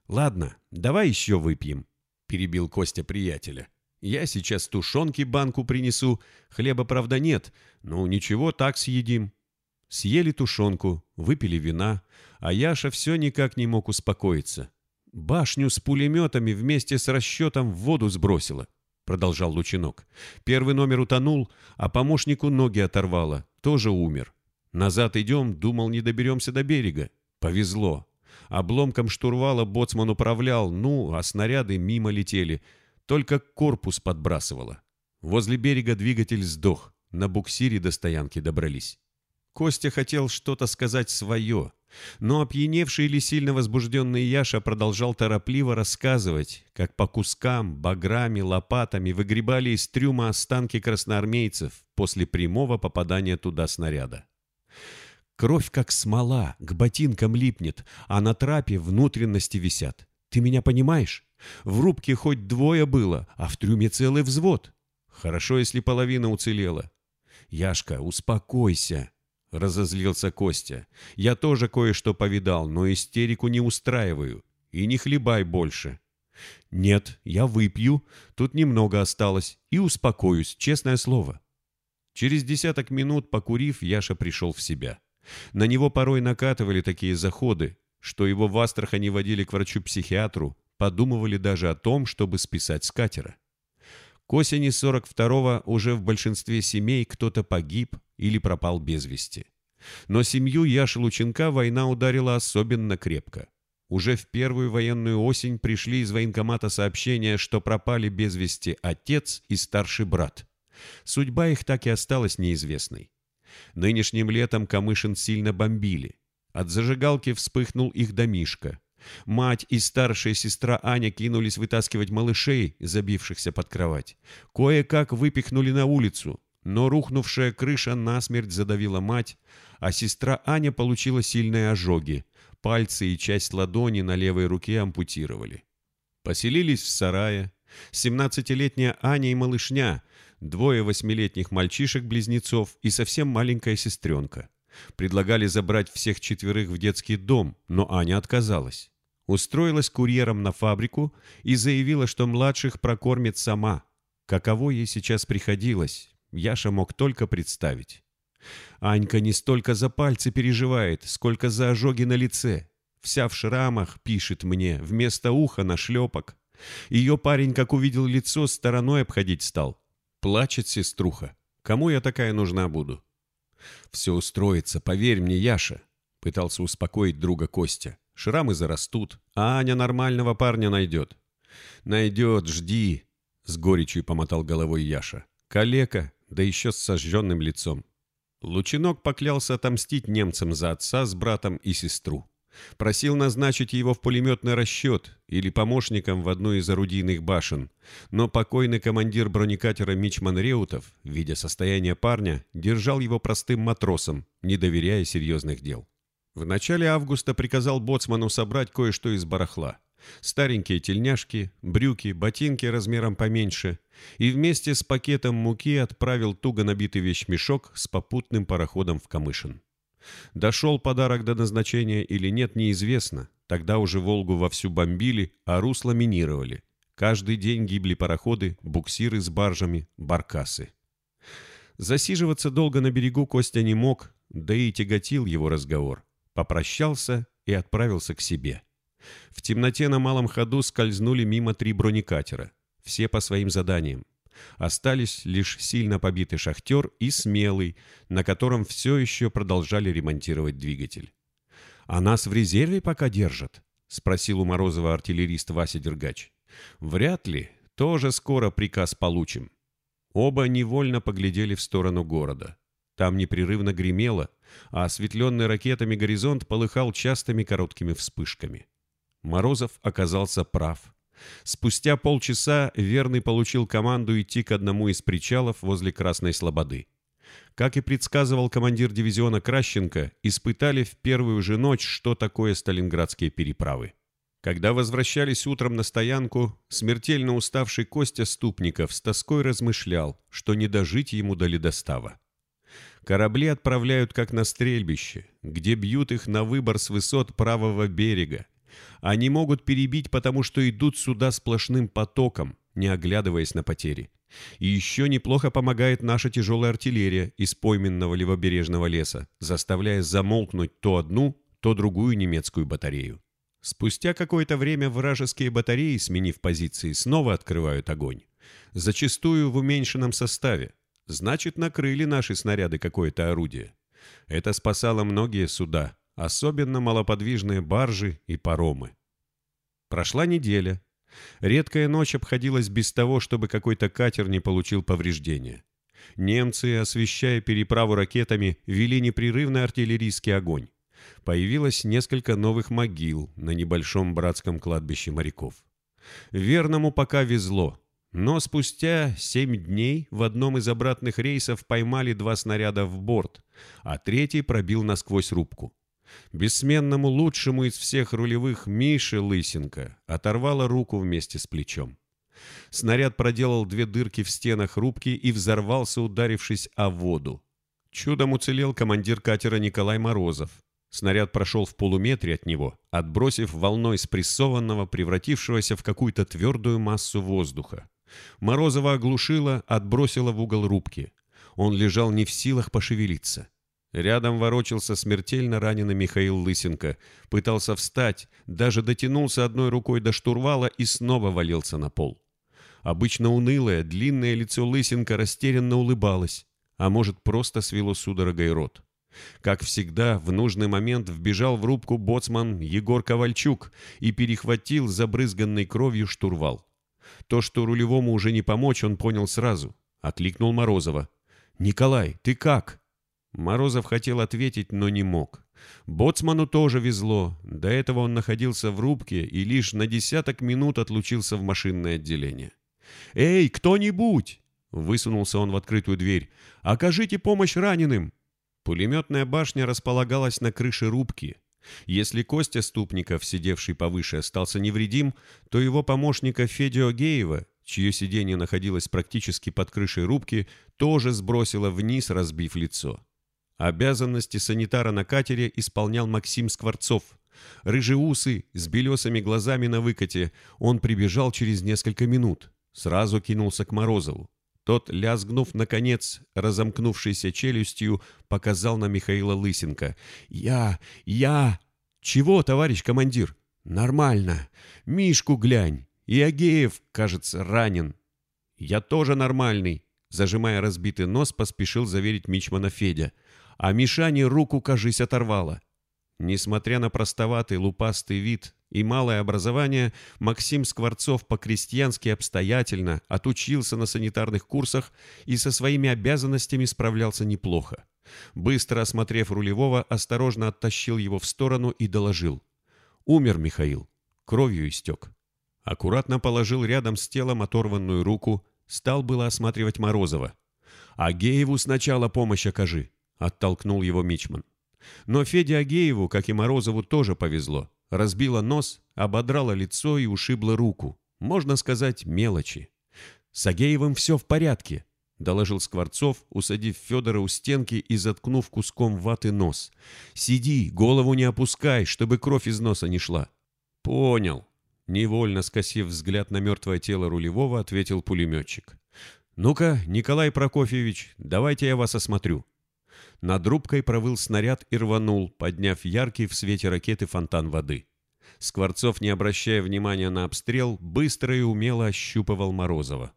«Ладно, давай еще выпьем», — перебил Костя приятеля. «Я сейчас тушенки банку принесу, хлеба, правда, нет, но ничего, так съедим». Съели тушенку, выпили вина, а Яша все никак не мог успокоиться. «Башню с пулеметами вместе с расчетом в воду сбросила», — продолжал Лучинок. «Первый номер утонул, а помощнику ноги оторвало, тоже умер. Назад идем, думал, не доберемся до берега. Повезло. Обломком штурвала боцман управлял, ну, а снаряды мимо летели. Только корпус подбрасывало. Возле берега двигатель сдох. На буксире до стоянки добрались. Костя хотел что-то сказать свое, но опьяневший или сильно возбужденный Яша продолжал торопливо рассказывать, как по кускам, баграми, лопатами выгребали из трюма останки красноармейцев после прямого попадания туда снаряда. Кровь, как смола, к ботинкам липнет, а на трапе внутренности висят. Ты меня понимаешь? В рубке хоть двое было, а в трюме целый взвод. Хорошо, если половина уцелела. Яшка, успокойся, разозлился Костя. Я тоже кое-что повидал, но истерику не устраиваю. и не хлебай больше». «Нет, я выпью, тут немного осталось, и успокоюсь, честное слово». Через десяток минут, покурив, Яша пришел в себя. На него порой накатывали такие заходы, что его в Астрахани водили к врачу-психиатру, подумывали даже о том, чтобы списать с катера. К осени 42-го уже в большинстве семей кто-то погиб или пропал без вести. Но семью Яши Лученка война ударила особенно крепко. Уже в первую военную осень пришли из военкомата сообщения, что пропали без вести отец и старший брат. Судьба их так и осталась неизвестной. Нынешним летом Камышин сильно бомбили. От зажигалки вспыхнул их домишко. Мать и старшая сестра Аня кинулись вытаскивать малышей, забившихся под кровать. Кое-как выпихнули на улицу, но рухнувшая крыша насмерть задавила мать, а сестра Аня получила сильные ожоги. Пальцы и часть ладони на левой руке ампутировали. Поселились в сарае. Семнадцатилетняя Аня и малышня, двое восьмилетних мальчишек-близнецов и совсем маленькая сестренка. Предлагали забрать всех четверых в детский дом, но Аня отказалась. Устроилась курьером на фабрику и заявила, что младших прокормит сама. Каково ей сейчас приходилось, Яша мог только представить. Анька не столько за пальцы переживает, сколько за ожоги на лице. Вся в шрамах, пишет мне, вместо уха на шлепок. Ее парень, как увидел лицо, стороной обходить стал. Плачет сеструха. Кому я такая нужна буду? Все устроится, поверь мне, Яша. Пытался успокоить друга Костя. Шрамы зарастут, а Аня нормального парня найдет. Найдет, жди, с горечью помотал головой Яша. Калека, да еще с сожженным лицом. Лучинок поклялся отомстить немцам за отца с братом и сестру. Просил назначить его в пулеметный расчет или помощником в одну из орудийных башен, но покойный командир бронекатера Мичман Реутов, видя состояние парня, держал его простым матросом, не доверяя серьезных дел. В начале августа приказал боцману собрать кое-что из барахла. Старенькие тельняшки, брюки, ботинки размером поменьше, и вместе с пакетом муки отправил туго набитый вещмешок с попутным пароходом в Камышин. Дошел подарок до назначения или нет, неизвестно. Тогда уже Волгу вовсю бомбили, а русло минировали. Каждый день гибли пароходы, буксиры с баржами, баркасы. Засиживаться долго на берегу Костя не мог, да и тяготил его разговор. Попрощался и отправился к себе. В темноте на малом ходу скользнули мимо три бронекатера. Все по своим заданиям. Остались лишь сильно побитый шахтер и смелый, на котором все еще продолжали ремонтировать двигатель. «А нас в резерве пока держат?» — спросил у Морозова артиллерист Вася Дергач. «Вряд ли. Тоже скоро приказ получим». Оба невольно поглядели в сторону города. Там непрерывно гремело, а осветленный ракетами горизонт полыхал частыми короткими вспышками. Морозов оказался прав. Спустя полчаса Верный получил команду идти к одному из причалов возле Красной Слободы. Как и предсказывал командир дивизиона Кращенко, испытали в первую же ночь, что такое сталинградские переправы. Когда возвращались утром на стоянку, смертельно уставший Костя Ступников с тоской размышлял, что не дожить ему до ледостава. Корабли отправляют как на стрельбище, где бьют их на выбор с высот правого берега, они могут перебить, потому что идут сюда сплошным потоком, не оглядываясь на потери. И еще неплохо помогает наша тяжелая артиллерия из пойменного левобережного леса, заставляя замолкнуть то одну, то другую немецкую батарею. Спустя какое-то время вражеские батареи, сменив позиции, снова открывают огонь. Зачастую в уменьшенном составе. Значит, накрыли наши снаряды какое-то орудие. Это спасало многие суда, особенно малоподвижные баржи и паромы. Прошла неделя. Редкая ночь обходилась без того, чтобы какой-то катер не получил повреждения. Немцы, освещая переправу ракетами, вели непрерывный артиллерийский огонь. Появилось несколько новых могил на небольшом братском кладбище моряков. Верному пока везло, но спустя семь дней в одном из обратных рейсов поймали два снаряда в борт, а третий пробил насквозь рубку. Бессменному лучшему из всех рулевых Мише Лысенко оторвало руку вместе с плечом. Снаряд проделал две дырки в стенах рубки и взорвался, ударившись о воду. Чудом уцелел командир катера Николай Морозов. Снаряд прошел в полуметре от него, отбросив волной спрессованного, превратившегося в какую-то твердую массу воздуха. Морозова оглушила, отбросила в угол рубки. Он лежал не в силах пошевелиться. Рядом ворочался смертельно раненый Михаил Лысенко. Пытался встать, даже дотянулся одной рукой до штурвала и снова валился на пол. Обычно унылое, длинное лицо Лысенко растерянно улыбалось, а может, просто свело судорогой рот. Как всегда, в нужный момент вбежал в рубку боцман Егор Ковальчук и перехватил забрызганный кровью штурвал. То, что рулевому уже не помочь, он понял сразу. Окликнул Морозова. «Николай, ты как?» Морозов хотел ответить, но не мог. Боцману тоже везло. До этого он находился в рубке и лишь на десяток минут отлучился в машинное отделение. «Эй, кто-нибудь!» — высунулся он в открытую дверь. «Окажите помощь раненым!» Пулеметная башня располагалась на крыше рубки. Если Костя Ступников, сидевший повыше, остался невредим, то его помощника Федю Агеева, чье сиденье находилось практически под крышей рубки, тоже сбросило вниз, разбив лицо. Обязанности санитара на катере исполнял Максим Скворцов. Рыжеусый, с белесыми глазами на выкате, он прибежал через несколько минут. Сразу кинулся к Морозову. Тот, лязгнув, наконец, разомкнувшейся челюстью, показал на Михаила Лысенко. «Я! Я!» «Чего, товарищ командир?» «Нормально. Мишку глянь. И Агеев, кажется, ранен». «Я тоже нормальный», — зажимая разбитый нос, поспешил заверить Мичмана Федя. «А Мишане руку, кажись, оторвало». Несмотря на простоватый лупастый вид и малое образование, Максим Скворцов по-крестьянски обстоятельно отучился на санитарных курсах и со своими обязанностями справлялся неплохо. Быстро осмотрев рулевого, осторожно оттащил его в сторону и доложил. «Умер Михаил. Кровью истек». Аккуратно положил рядом с телом оторванную руку, стал было осматривать Морозова. «А Гееву сначала помощь окажи», — оттолкнул его Мичман. Но Феде Агееву, как и Морозову, тоже повезло. Разбила нос, ободрала лицо и ушибла руку. Можно сказать, мелочи. «С Агеевым все в порядке», — доложил Скворцов, усадив Федора у стенки и заткнув куском ваты нос. «Сиди, голову не опускай, чтобы кровь из носа не шла». «Понял», — невольно скосив взгляд на мертвое тело рулевого, ответил пулеметчик. «Ну-ка, Николай Прокофьевич, давайте я вас осмотрю». Над рубкой провыл снаряд и рванул, подняв яркий в свете ракеты фонтан воды. Скворцов, не обращая внимания на обстрел, быстро и умело ощупывал Морозова.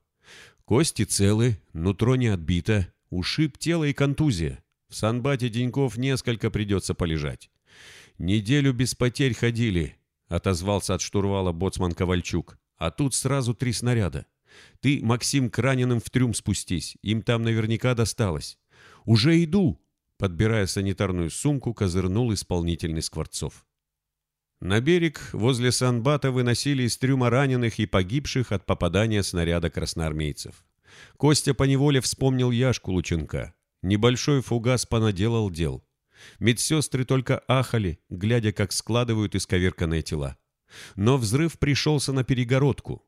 Кости целы, нутро не отбито, ушиб тело и контузия. В санбате деньков несколько придется полежать. «Неделю без потерь ходили», — отозвался от штурвала боцман Ковальчук. «А тут сразу три снаряда. Ты, Максим, к раненым в трюм спустись, им там наверняка досталось». «Уже иду!» Подбирая санитарную сумку, козырнул исполнительный Скворцов. На берег возле Санбата выносили из трюма раненых и погибших от попадания снаряда красноармейцев. Костя поневоле вспомнил Яшку Лученка. Небольшой фугас понаделал дел. Медсестры только ахали, глядя, как складывают исковерканные тела. Но взрыв пришелся на перегородку.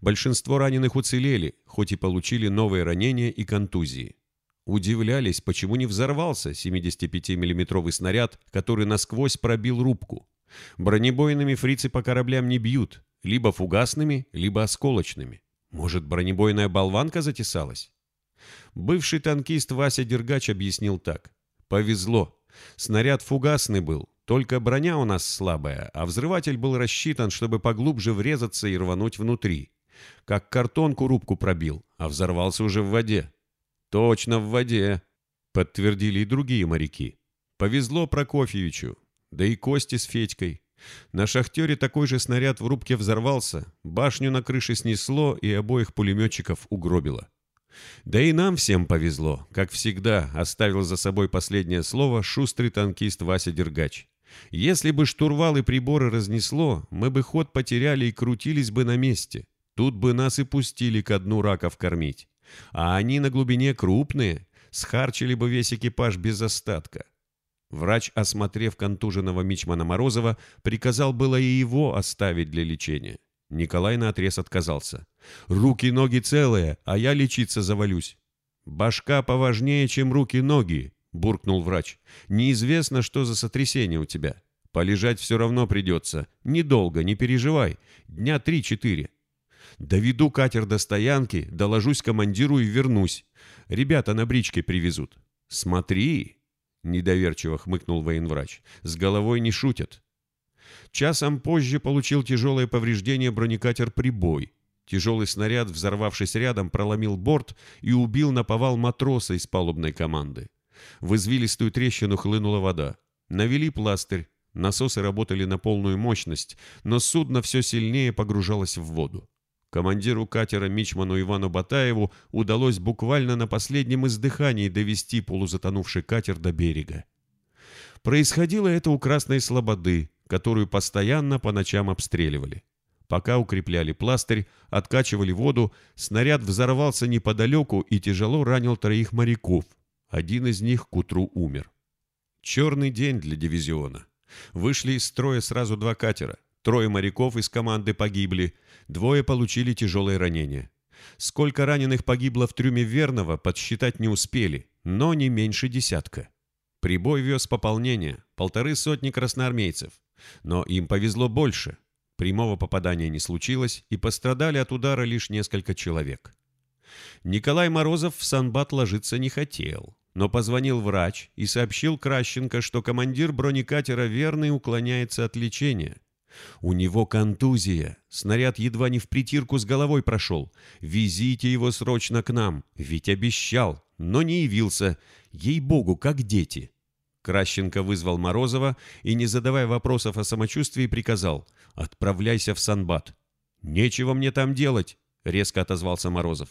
Большинство раненых уцелели, хоть и получили новые ранения и контузии. Удивлялись, почему не взорвался 75-миллиметровый снаряд, который насквозь пробил рубку. Бронебойными фрицы по кораблям не бьют, либо фугасными, либо осколочными. Может, бронебойная болванка затесалась? Бывший танкист Вася Дергач объяснил так. Повезло. Снаряд фугасный был, только броня у нас слабая, а взрыватель был рассчитан, чтобы поглубже врезаться и рвануть внутри. Как картонку рубку пробил, а взорвался уже в воде. «Точно в воде», — подтвердили и другие моряки. Повезло Прокофьевичу, да и Кости с Федькой. На шахтере такой же снаряд в рубке взорвался, башню на крыше снесло и обоих пулеметчиков угробило. Да и нам всем повезло, как всегда, оставил за собой последнее слово шустрый танкист Вася Дергач. Если бы штурвал и приборы разнесло, мы бы ход потеряли и крутились бы на месте. Тут бы нас и пустили ко дну раков кормить. А они на глубине крупные, схарчили бы весь экипаж без остатка. Врач, осмотрев контуженного мичмана Морозова, приказал было и его оставить для лечения. Николай наотрез отказался. «Руки-ноги целые, а я лечиться завалюсь». «Башка поважнее, чем руки-ноги», — буркнул врач. «Неизвестно, что за сотрясение у тебя. Полежать все равно придется. Недолго, не переживай. Дня три-четыре. Доведу катер до стоянки, доложусь командиру и вернусь. Ребята на бричке привезут. Смотри!» Недоверчиво хмыкнул военврач. «С головой не шутят». Часом позже получил тяжелое повреждение бронекатер «Прибой». Тяжелый снаряд, взорвавшись рядом, проломил борт и убил наповал матроса из палубной команды. В извилистую трещину хлынула вода. Навели пластырь. Насосы работали на полную мощность, но судно все сильнее погружалось в воду. Командиру катера Мичману Ивану Батаеву удалось буквально на последнем издыхании довести полузатонувший катер до берега. Происходило это у Красной Слободы, которую постоянно по ночам обстреливали. Пока укрепляли пластырь, откачивали воду, снаряд взорвался неподалеку и тяжело ранил троих моряков. Один из них к утру умер. Черный день для дивизиона. Вышли из строя сразу два катера. Трое моряков из команды погибли, двое получили тяжелые ранения. Сколько раненых погибло в трюме Верного, подсчитать не успели, но не меньше десятка. Прибой вез пополнение, полторы сотни красноармейцев. Но им повезло больше. Прямого попадания не случилось, и пострадали от удара лишь несколько человек. Николай Морозов в Санбат ложиться не хотел, но позвонил врач и сообщил Кращенко, что командир бронекатера Верный уклоняется от лечения. У него контузия, снаряд едва не в притирку с головой прошел. Везите его срочно к нам, ведь обещал, но не явился. Ей-богу, как дети. Кращенко вызвал Морозова и, не задавая вопросов о самочувствии, приказал «Отправляйся в Санбат». «Нечего мне там делать», — резко отозвался Морозов.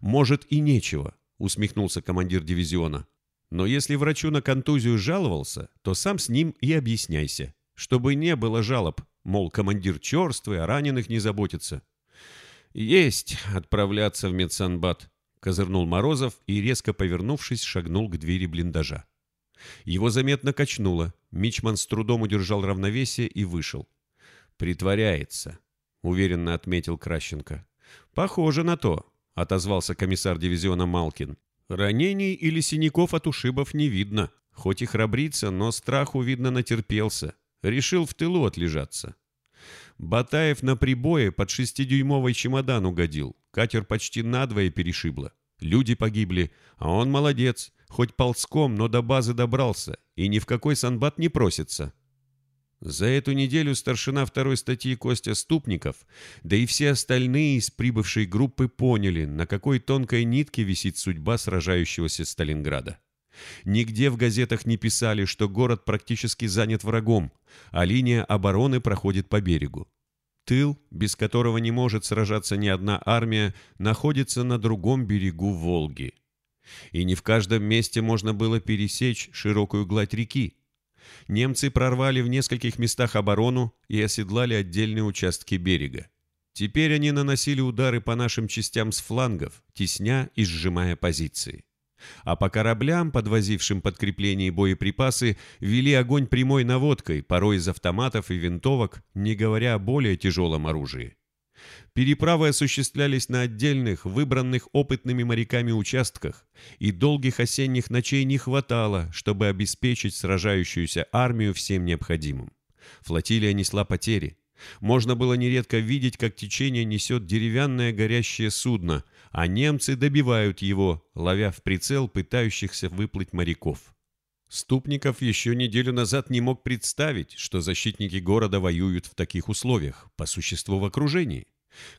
«Может, и нечего», — усмехнулся командир дивизиона. «Но если врачу на контузию жаловался, то сам с ним и объясняйся, чтобы не было жалоб, мол, командир черствый, о раненых не заботится». «Есть отправляться в медсанбат», — козырнул Морозов и, резко повернувшись, шагнул к двери блиндажа. Его заметно качнуло. Мичман с трудом удержал равновесие и вышел. «Притворяется», — уверенно отметил Кращенко. «Похоже на то», — отозвался комиссар дивизиона Малкин. «Ранений или синяков от ушибов не видно. Хоть и храбрится, но страху, видно, натерпелся. Решил в тылу отлежаться». Батаев на прибое под шестидюймовый чемодан угодил. Катер почти надвое перешибло. Люди погибли, а он молодец. Хоть ползком, но до базы добрался и ни в какой санбат не просится. За эту неделю старшина второй статьи Костя Ступников, да и все остальные из прибывшей группы поняли, на какой тонкой нитке висит судьба сражающегося Сталинграда. Нигде в газетах не писали, что город практически занят врагом, а линия обороны проходит по берегу. Тыл, без которого не может сражаться ни одна армия, находится на другом берегу Волги. И не в каждом месте можно было пересечь широкую гладь реки. Немцы прорвали в нескольких местах оборону и оседлали отдельные участки берега. Теперь они наносили удары по нашим частям с флангов, тесня и сжимая позиции. А по кораблям, подвозившим подкрепление и боеприпасы, вели огонь прямой наводкой, порой из автоматов и винтовок, не говоря о более тяжелом оружии. Переправы осуществлялись на отдельных, выбранных опытными моряками участках, и долгих осенних ночей не хватало, чтобы обеспечить сражающуюся армию всем необходимым. Флотилия несла потери. Можно было нередко видеть, как течение несет деревянное горящее судно, а немцы добивают его, ловя в прицел пытающихся выплыть моряков. Ступников еще неделю назад не мог представить, что защитники города воюют в таких условиях, по существу в окружении.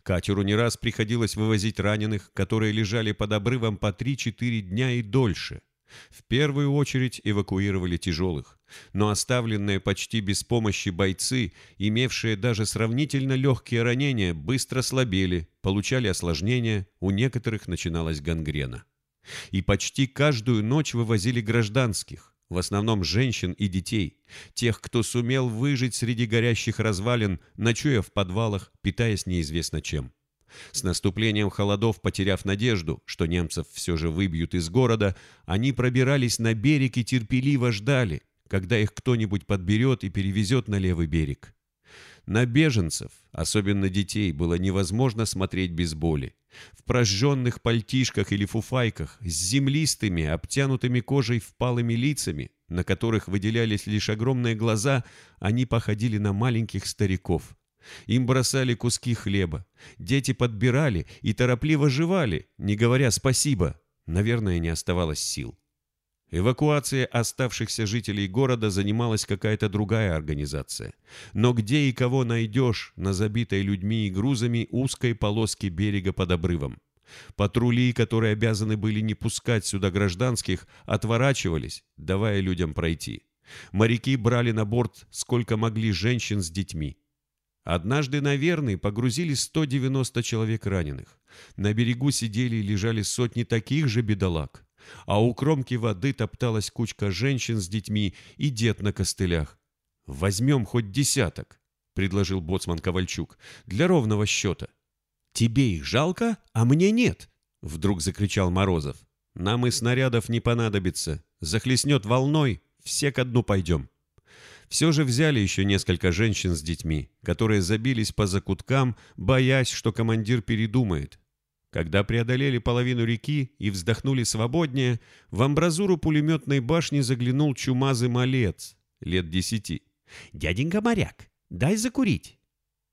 Катеру не раз приходилось вывозить раненых, которые лежали под обрывом по 3-4 дня и дольше. В первую очередь эвакуировали тяжелых, но оставленные почти без помощи бойцы, имевшие даже сравнительно легкие ранения, быстро слабели, получали осложнения, у некоторых начиналась гангрена. И почти каждую ночь вывозили гражданских, в основном женщин и детей, тех, кто сумел выжить среди горящих развалин, ночуя в подвалах, питаясь неизвестно чем. С наступлением холодов, потеряв надежду, что немцев все же выбьют из города, они пробирались на берег и терпеливо ждали, когда их кто-нибудь подберет и перевезет на левый берег. На беженцев, особенно детей, было невозможно смотреть без боли. В прожженных пальтишках или фуфайках, с землистыми, обтянутыми кожей впалыми лицами, на которых выделялись лишь огромные глаза, они походили на маленьких стариков. Им бросали куски хлеба. Дети подбирали и торопливо жевали, не говоря «спасибо». Наверное, не оставалось сил. Эвакуация оставшихся жителей города занималась какая-то другая организация. Но где и кого найдешь на забитой людьми и грузами узкой полоске берега под обрывом? Патрули, которые обязаны были не пускать сюда гражданских, отворачивались, давая людям пройти. Моряки брали на борт сколько могли женщин с детьми. Однажды на Верный погрузили 190 человек раненых. На берегу сидели и лежали сотни таких же бедолаг а у кромки воды топталась кучка женщин с детьми и дед на костылях. «Возьмем хоть десяток», — предложил боцман Ковальчук, — «для ровного счета». «Тебе их жалко, а мне нет», — вдруг закричал Морозов. «Нам и снарядов не понадобится. Захлестнет волной, все ко дну пойдем». Все же взяли еще несколько женщин с детьми, которые забились по закуткам, боясь, что командир передумает, когда преодолели половину реки и вздохнули свободнее, в амбразуру пулеметной башни заглянул чумазый малец, лет десяти. «Дяденька моряк, дай закурить!»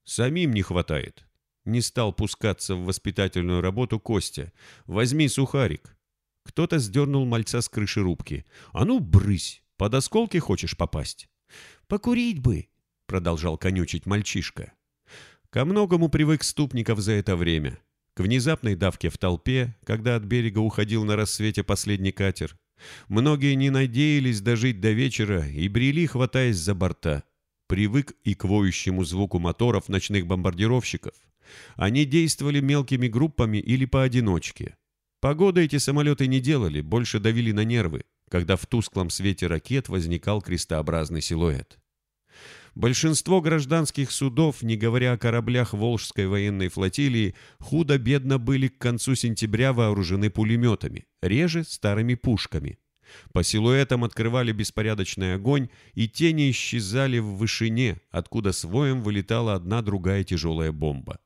«Самим не хватает». Не стал пускаться в воспитательную работу Костя. «Возьми сухарик». Кто-то сдернул мальца с крыши рубки. «А ну, брысь! Под осколки хочешь попасть?» «Покурить бы!» — продолжал конючить мальчишка. Ко многому привык Ступников за это время к внезапной давке в толпе, когда от берега уходил на рассвете последний катер. Многие не надеялись дожить до вечера и брели, хватаясь за борта. Привык и к воющему звуку моторов ночных бомбардировщиков. Они действовали мелкими группами или поодиночке. Погода эти самолеты не делали, больше давили на нервы, когда в тусклом свете ракет возникал крестообразный силуэт. Большинство гражданских судов, не говоря о кораблях Волжской военной флотилии, худо-бедно были к концу сентября вооружены пулеметами, реже старыми пушками. По силуэтам открывали беспорядочный огонь, и тени исчезали в вышине, откуда с воем вылетала одна другая тяжелая бомба.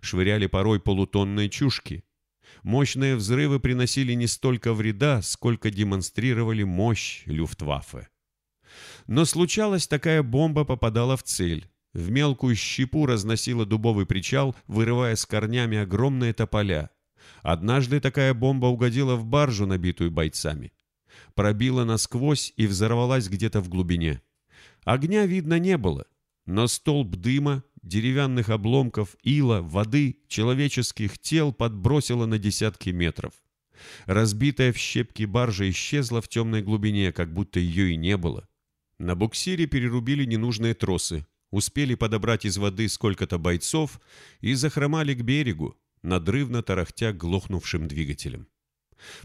Швыряли порой полутонные чушки. Мощные взрывы приносили не столько вреда, сколько демонстрировали мощь Люфтваффе. Но случалось, такая бомба попадала в цель. В мелкую щепу разносила дубовый причал, вырывая с корнями огромные тополя. Однажды такая бомба угодила в баржу, набитую бойцами. Пробила насквозь и взорвалась где-то в глубине. Огня видно не было, но столб дыма, деревянных обломков, ила, воды, человеческих тел подбросило на десятки метров. Разбитая в щепки баржа исчезла в темной глубине, как будто ее и не было. На буксире перерубили ненужные тросы, успели подобрать из воды сколько-то бойцов и захромали к берегу, надрывно тарахтя глохнувшим двигателем.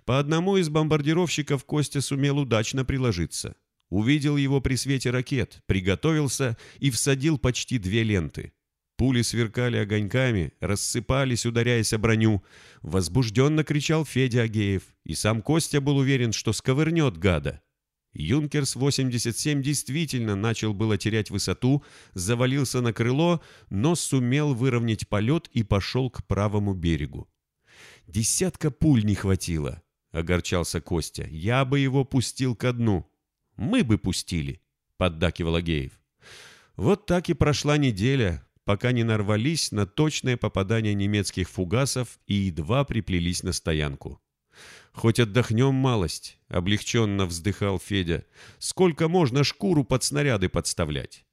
По одному из бомбардировщиков Костя сумел удачно приложиться. Увидел его при свете ракет, приготовился и всадил почти две ленты. Пули сверкали огоньками, рассыпались, ударяясь о броню. Возбужденно кричал Федя Агеев, и сам Костя был уверен, что сковырнет гада. Юнкерс-87 действительно начал было терять высоту, завалился на крыло, но сумел выровнять полет и пошел к правому берегу. «Десятка пуль не хватило», — огорчался Костя. «Я бы его пустил ко дну». «Мы бы пустили», — поддакивал Агеев. Вот так и прошла неделя, пока не нарвались на точное попадание немецких фугасов и едва приплелись на стоянку. «Хоть отдохнем малость», — облегченно вздыхал Федя. «Сколько можно шкуру под снаряды подставлять?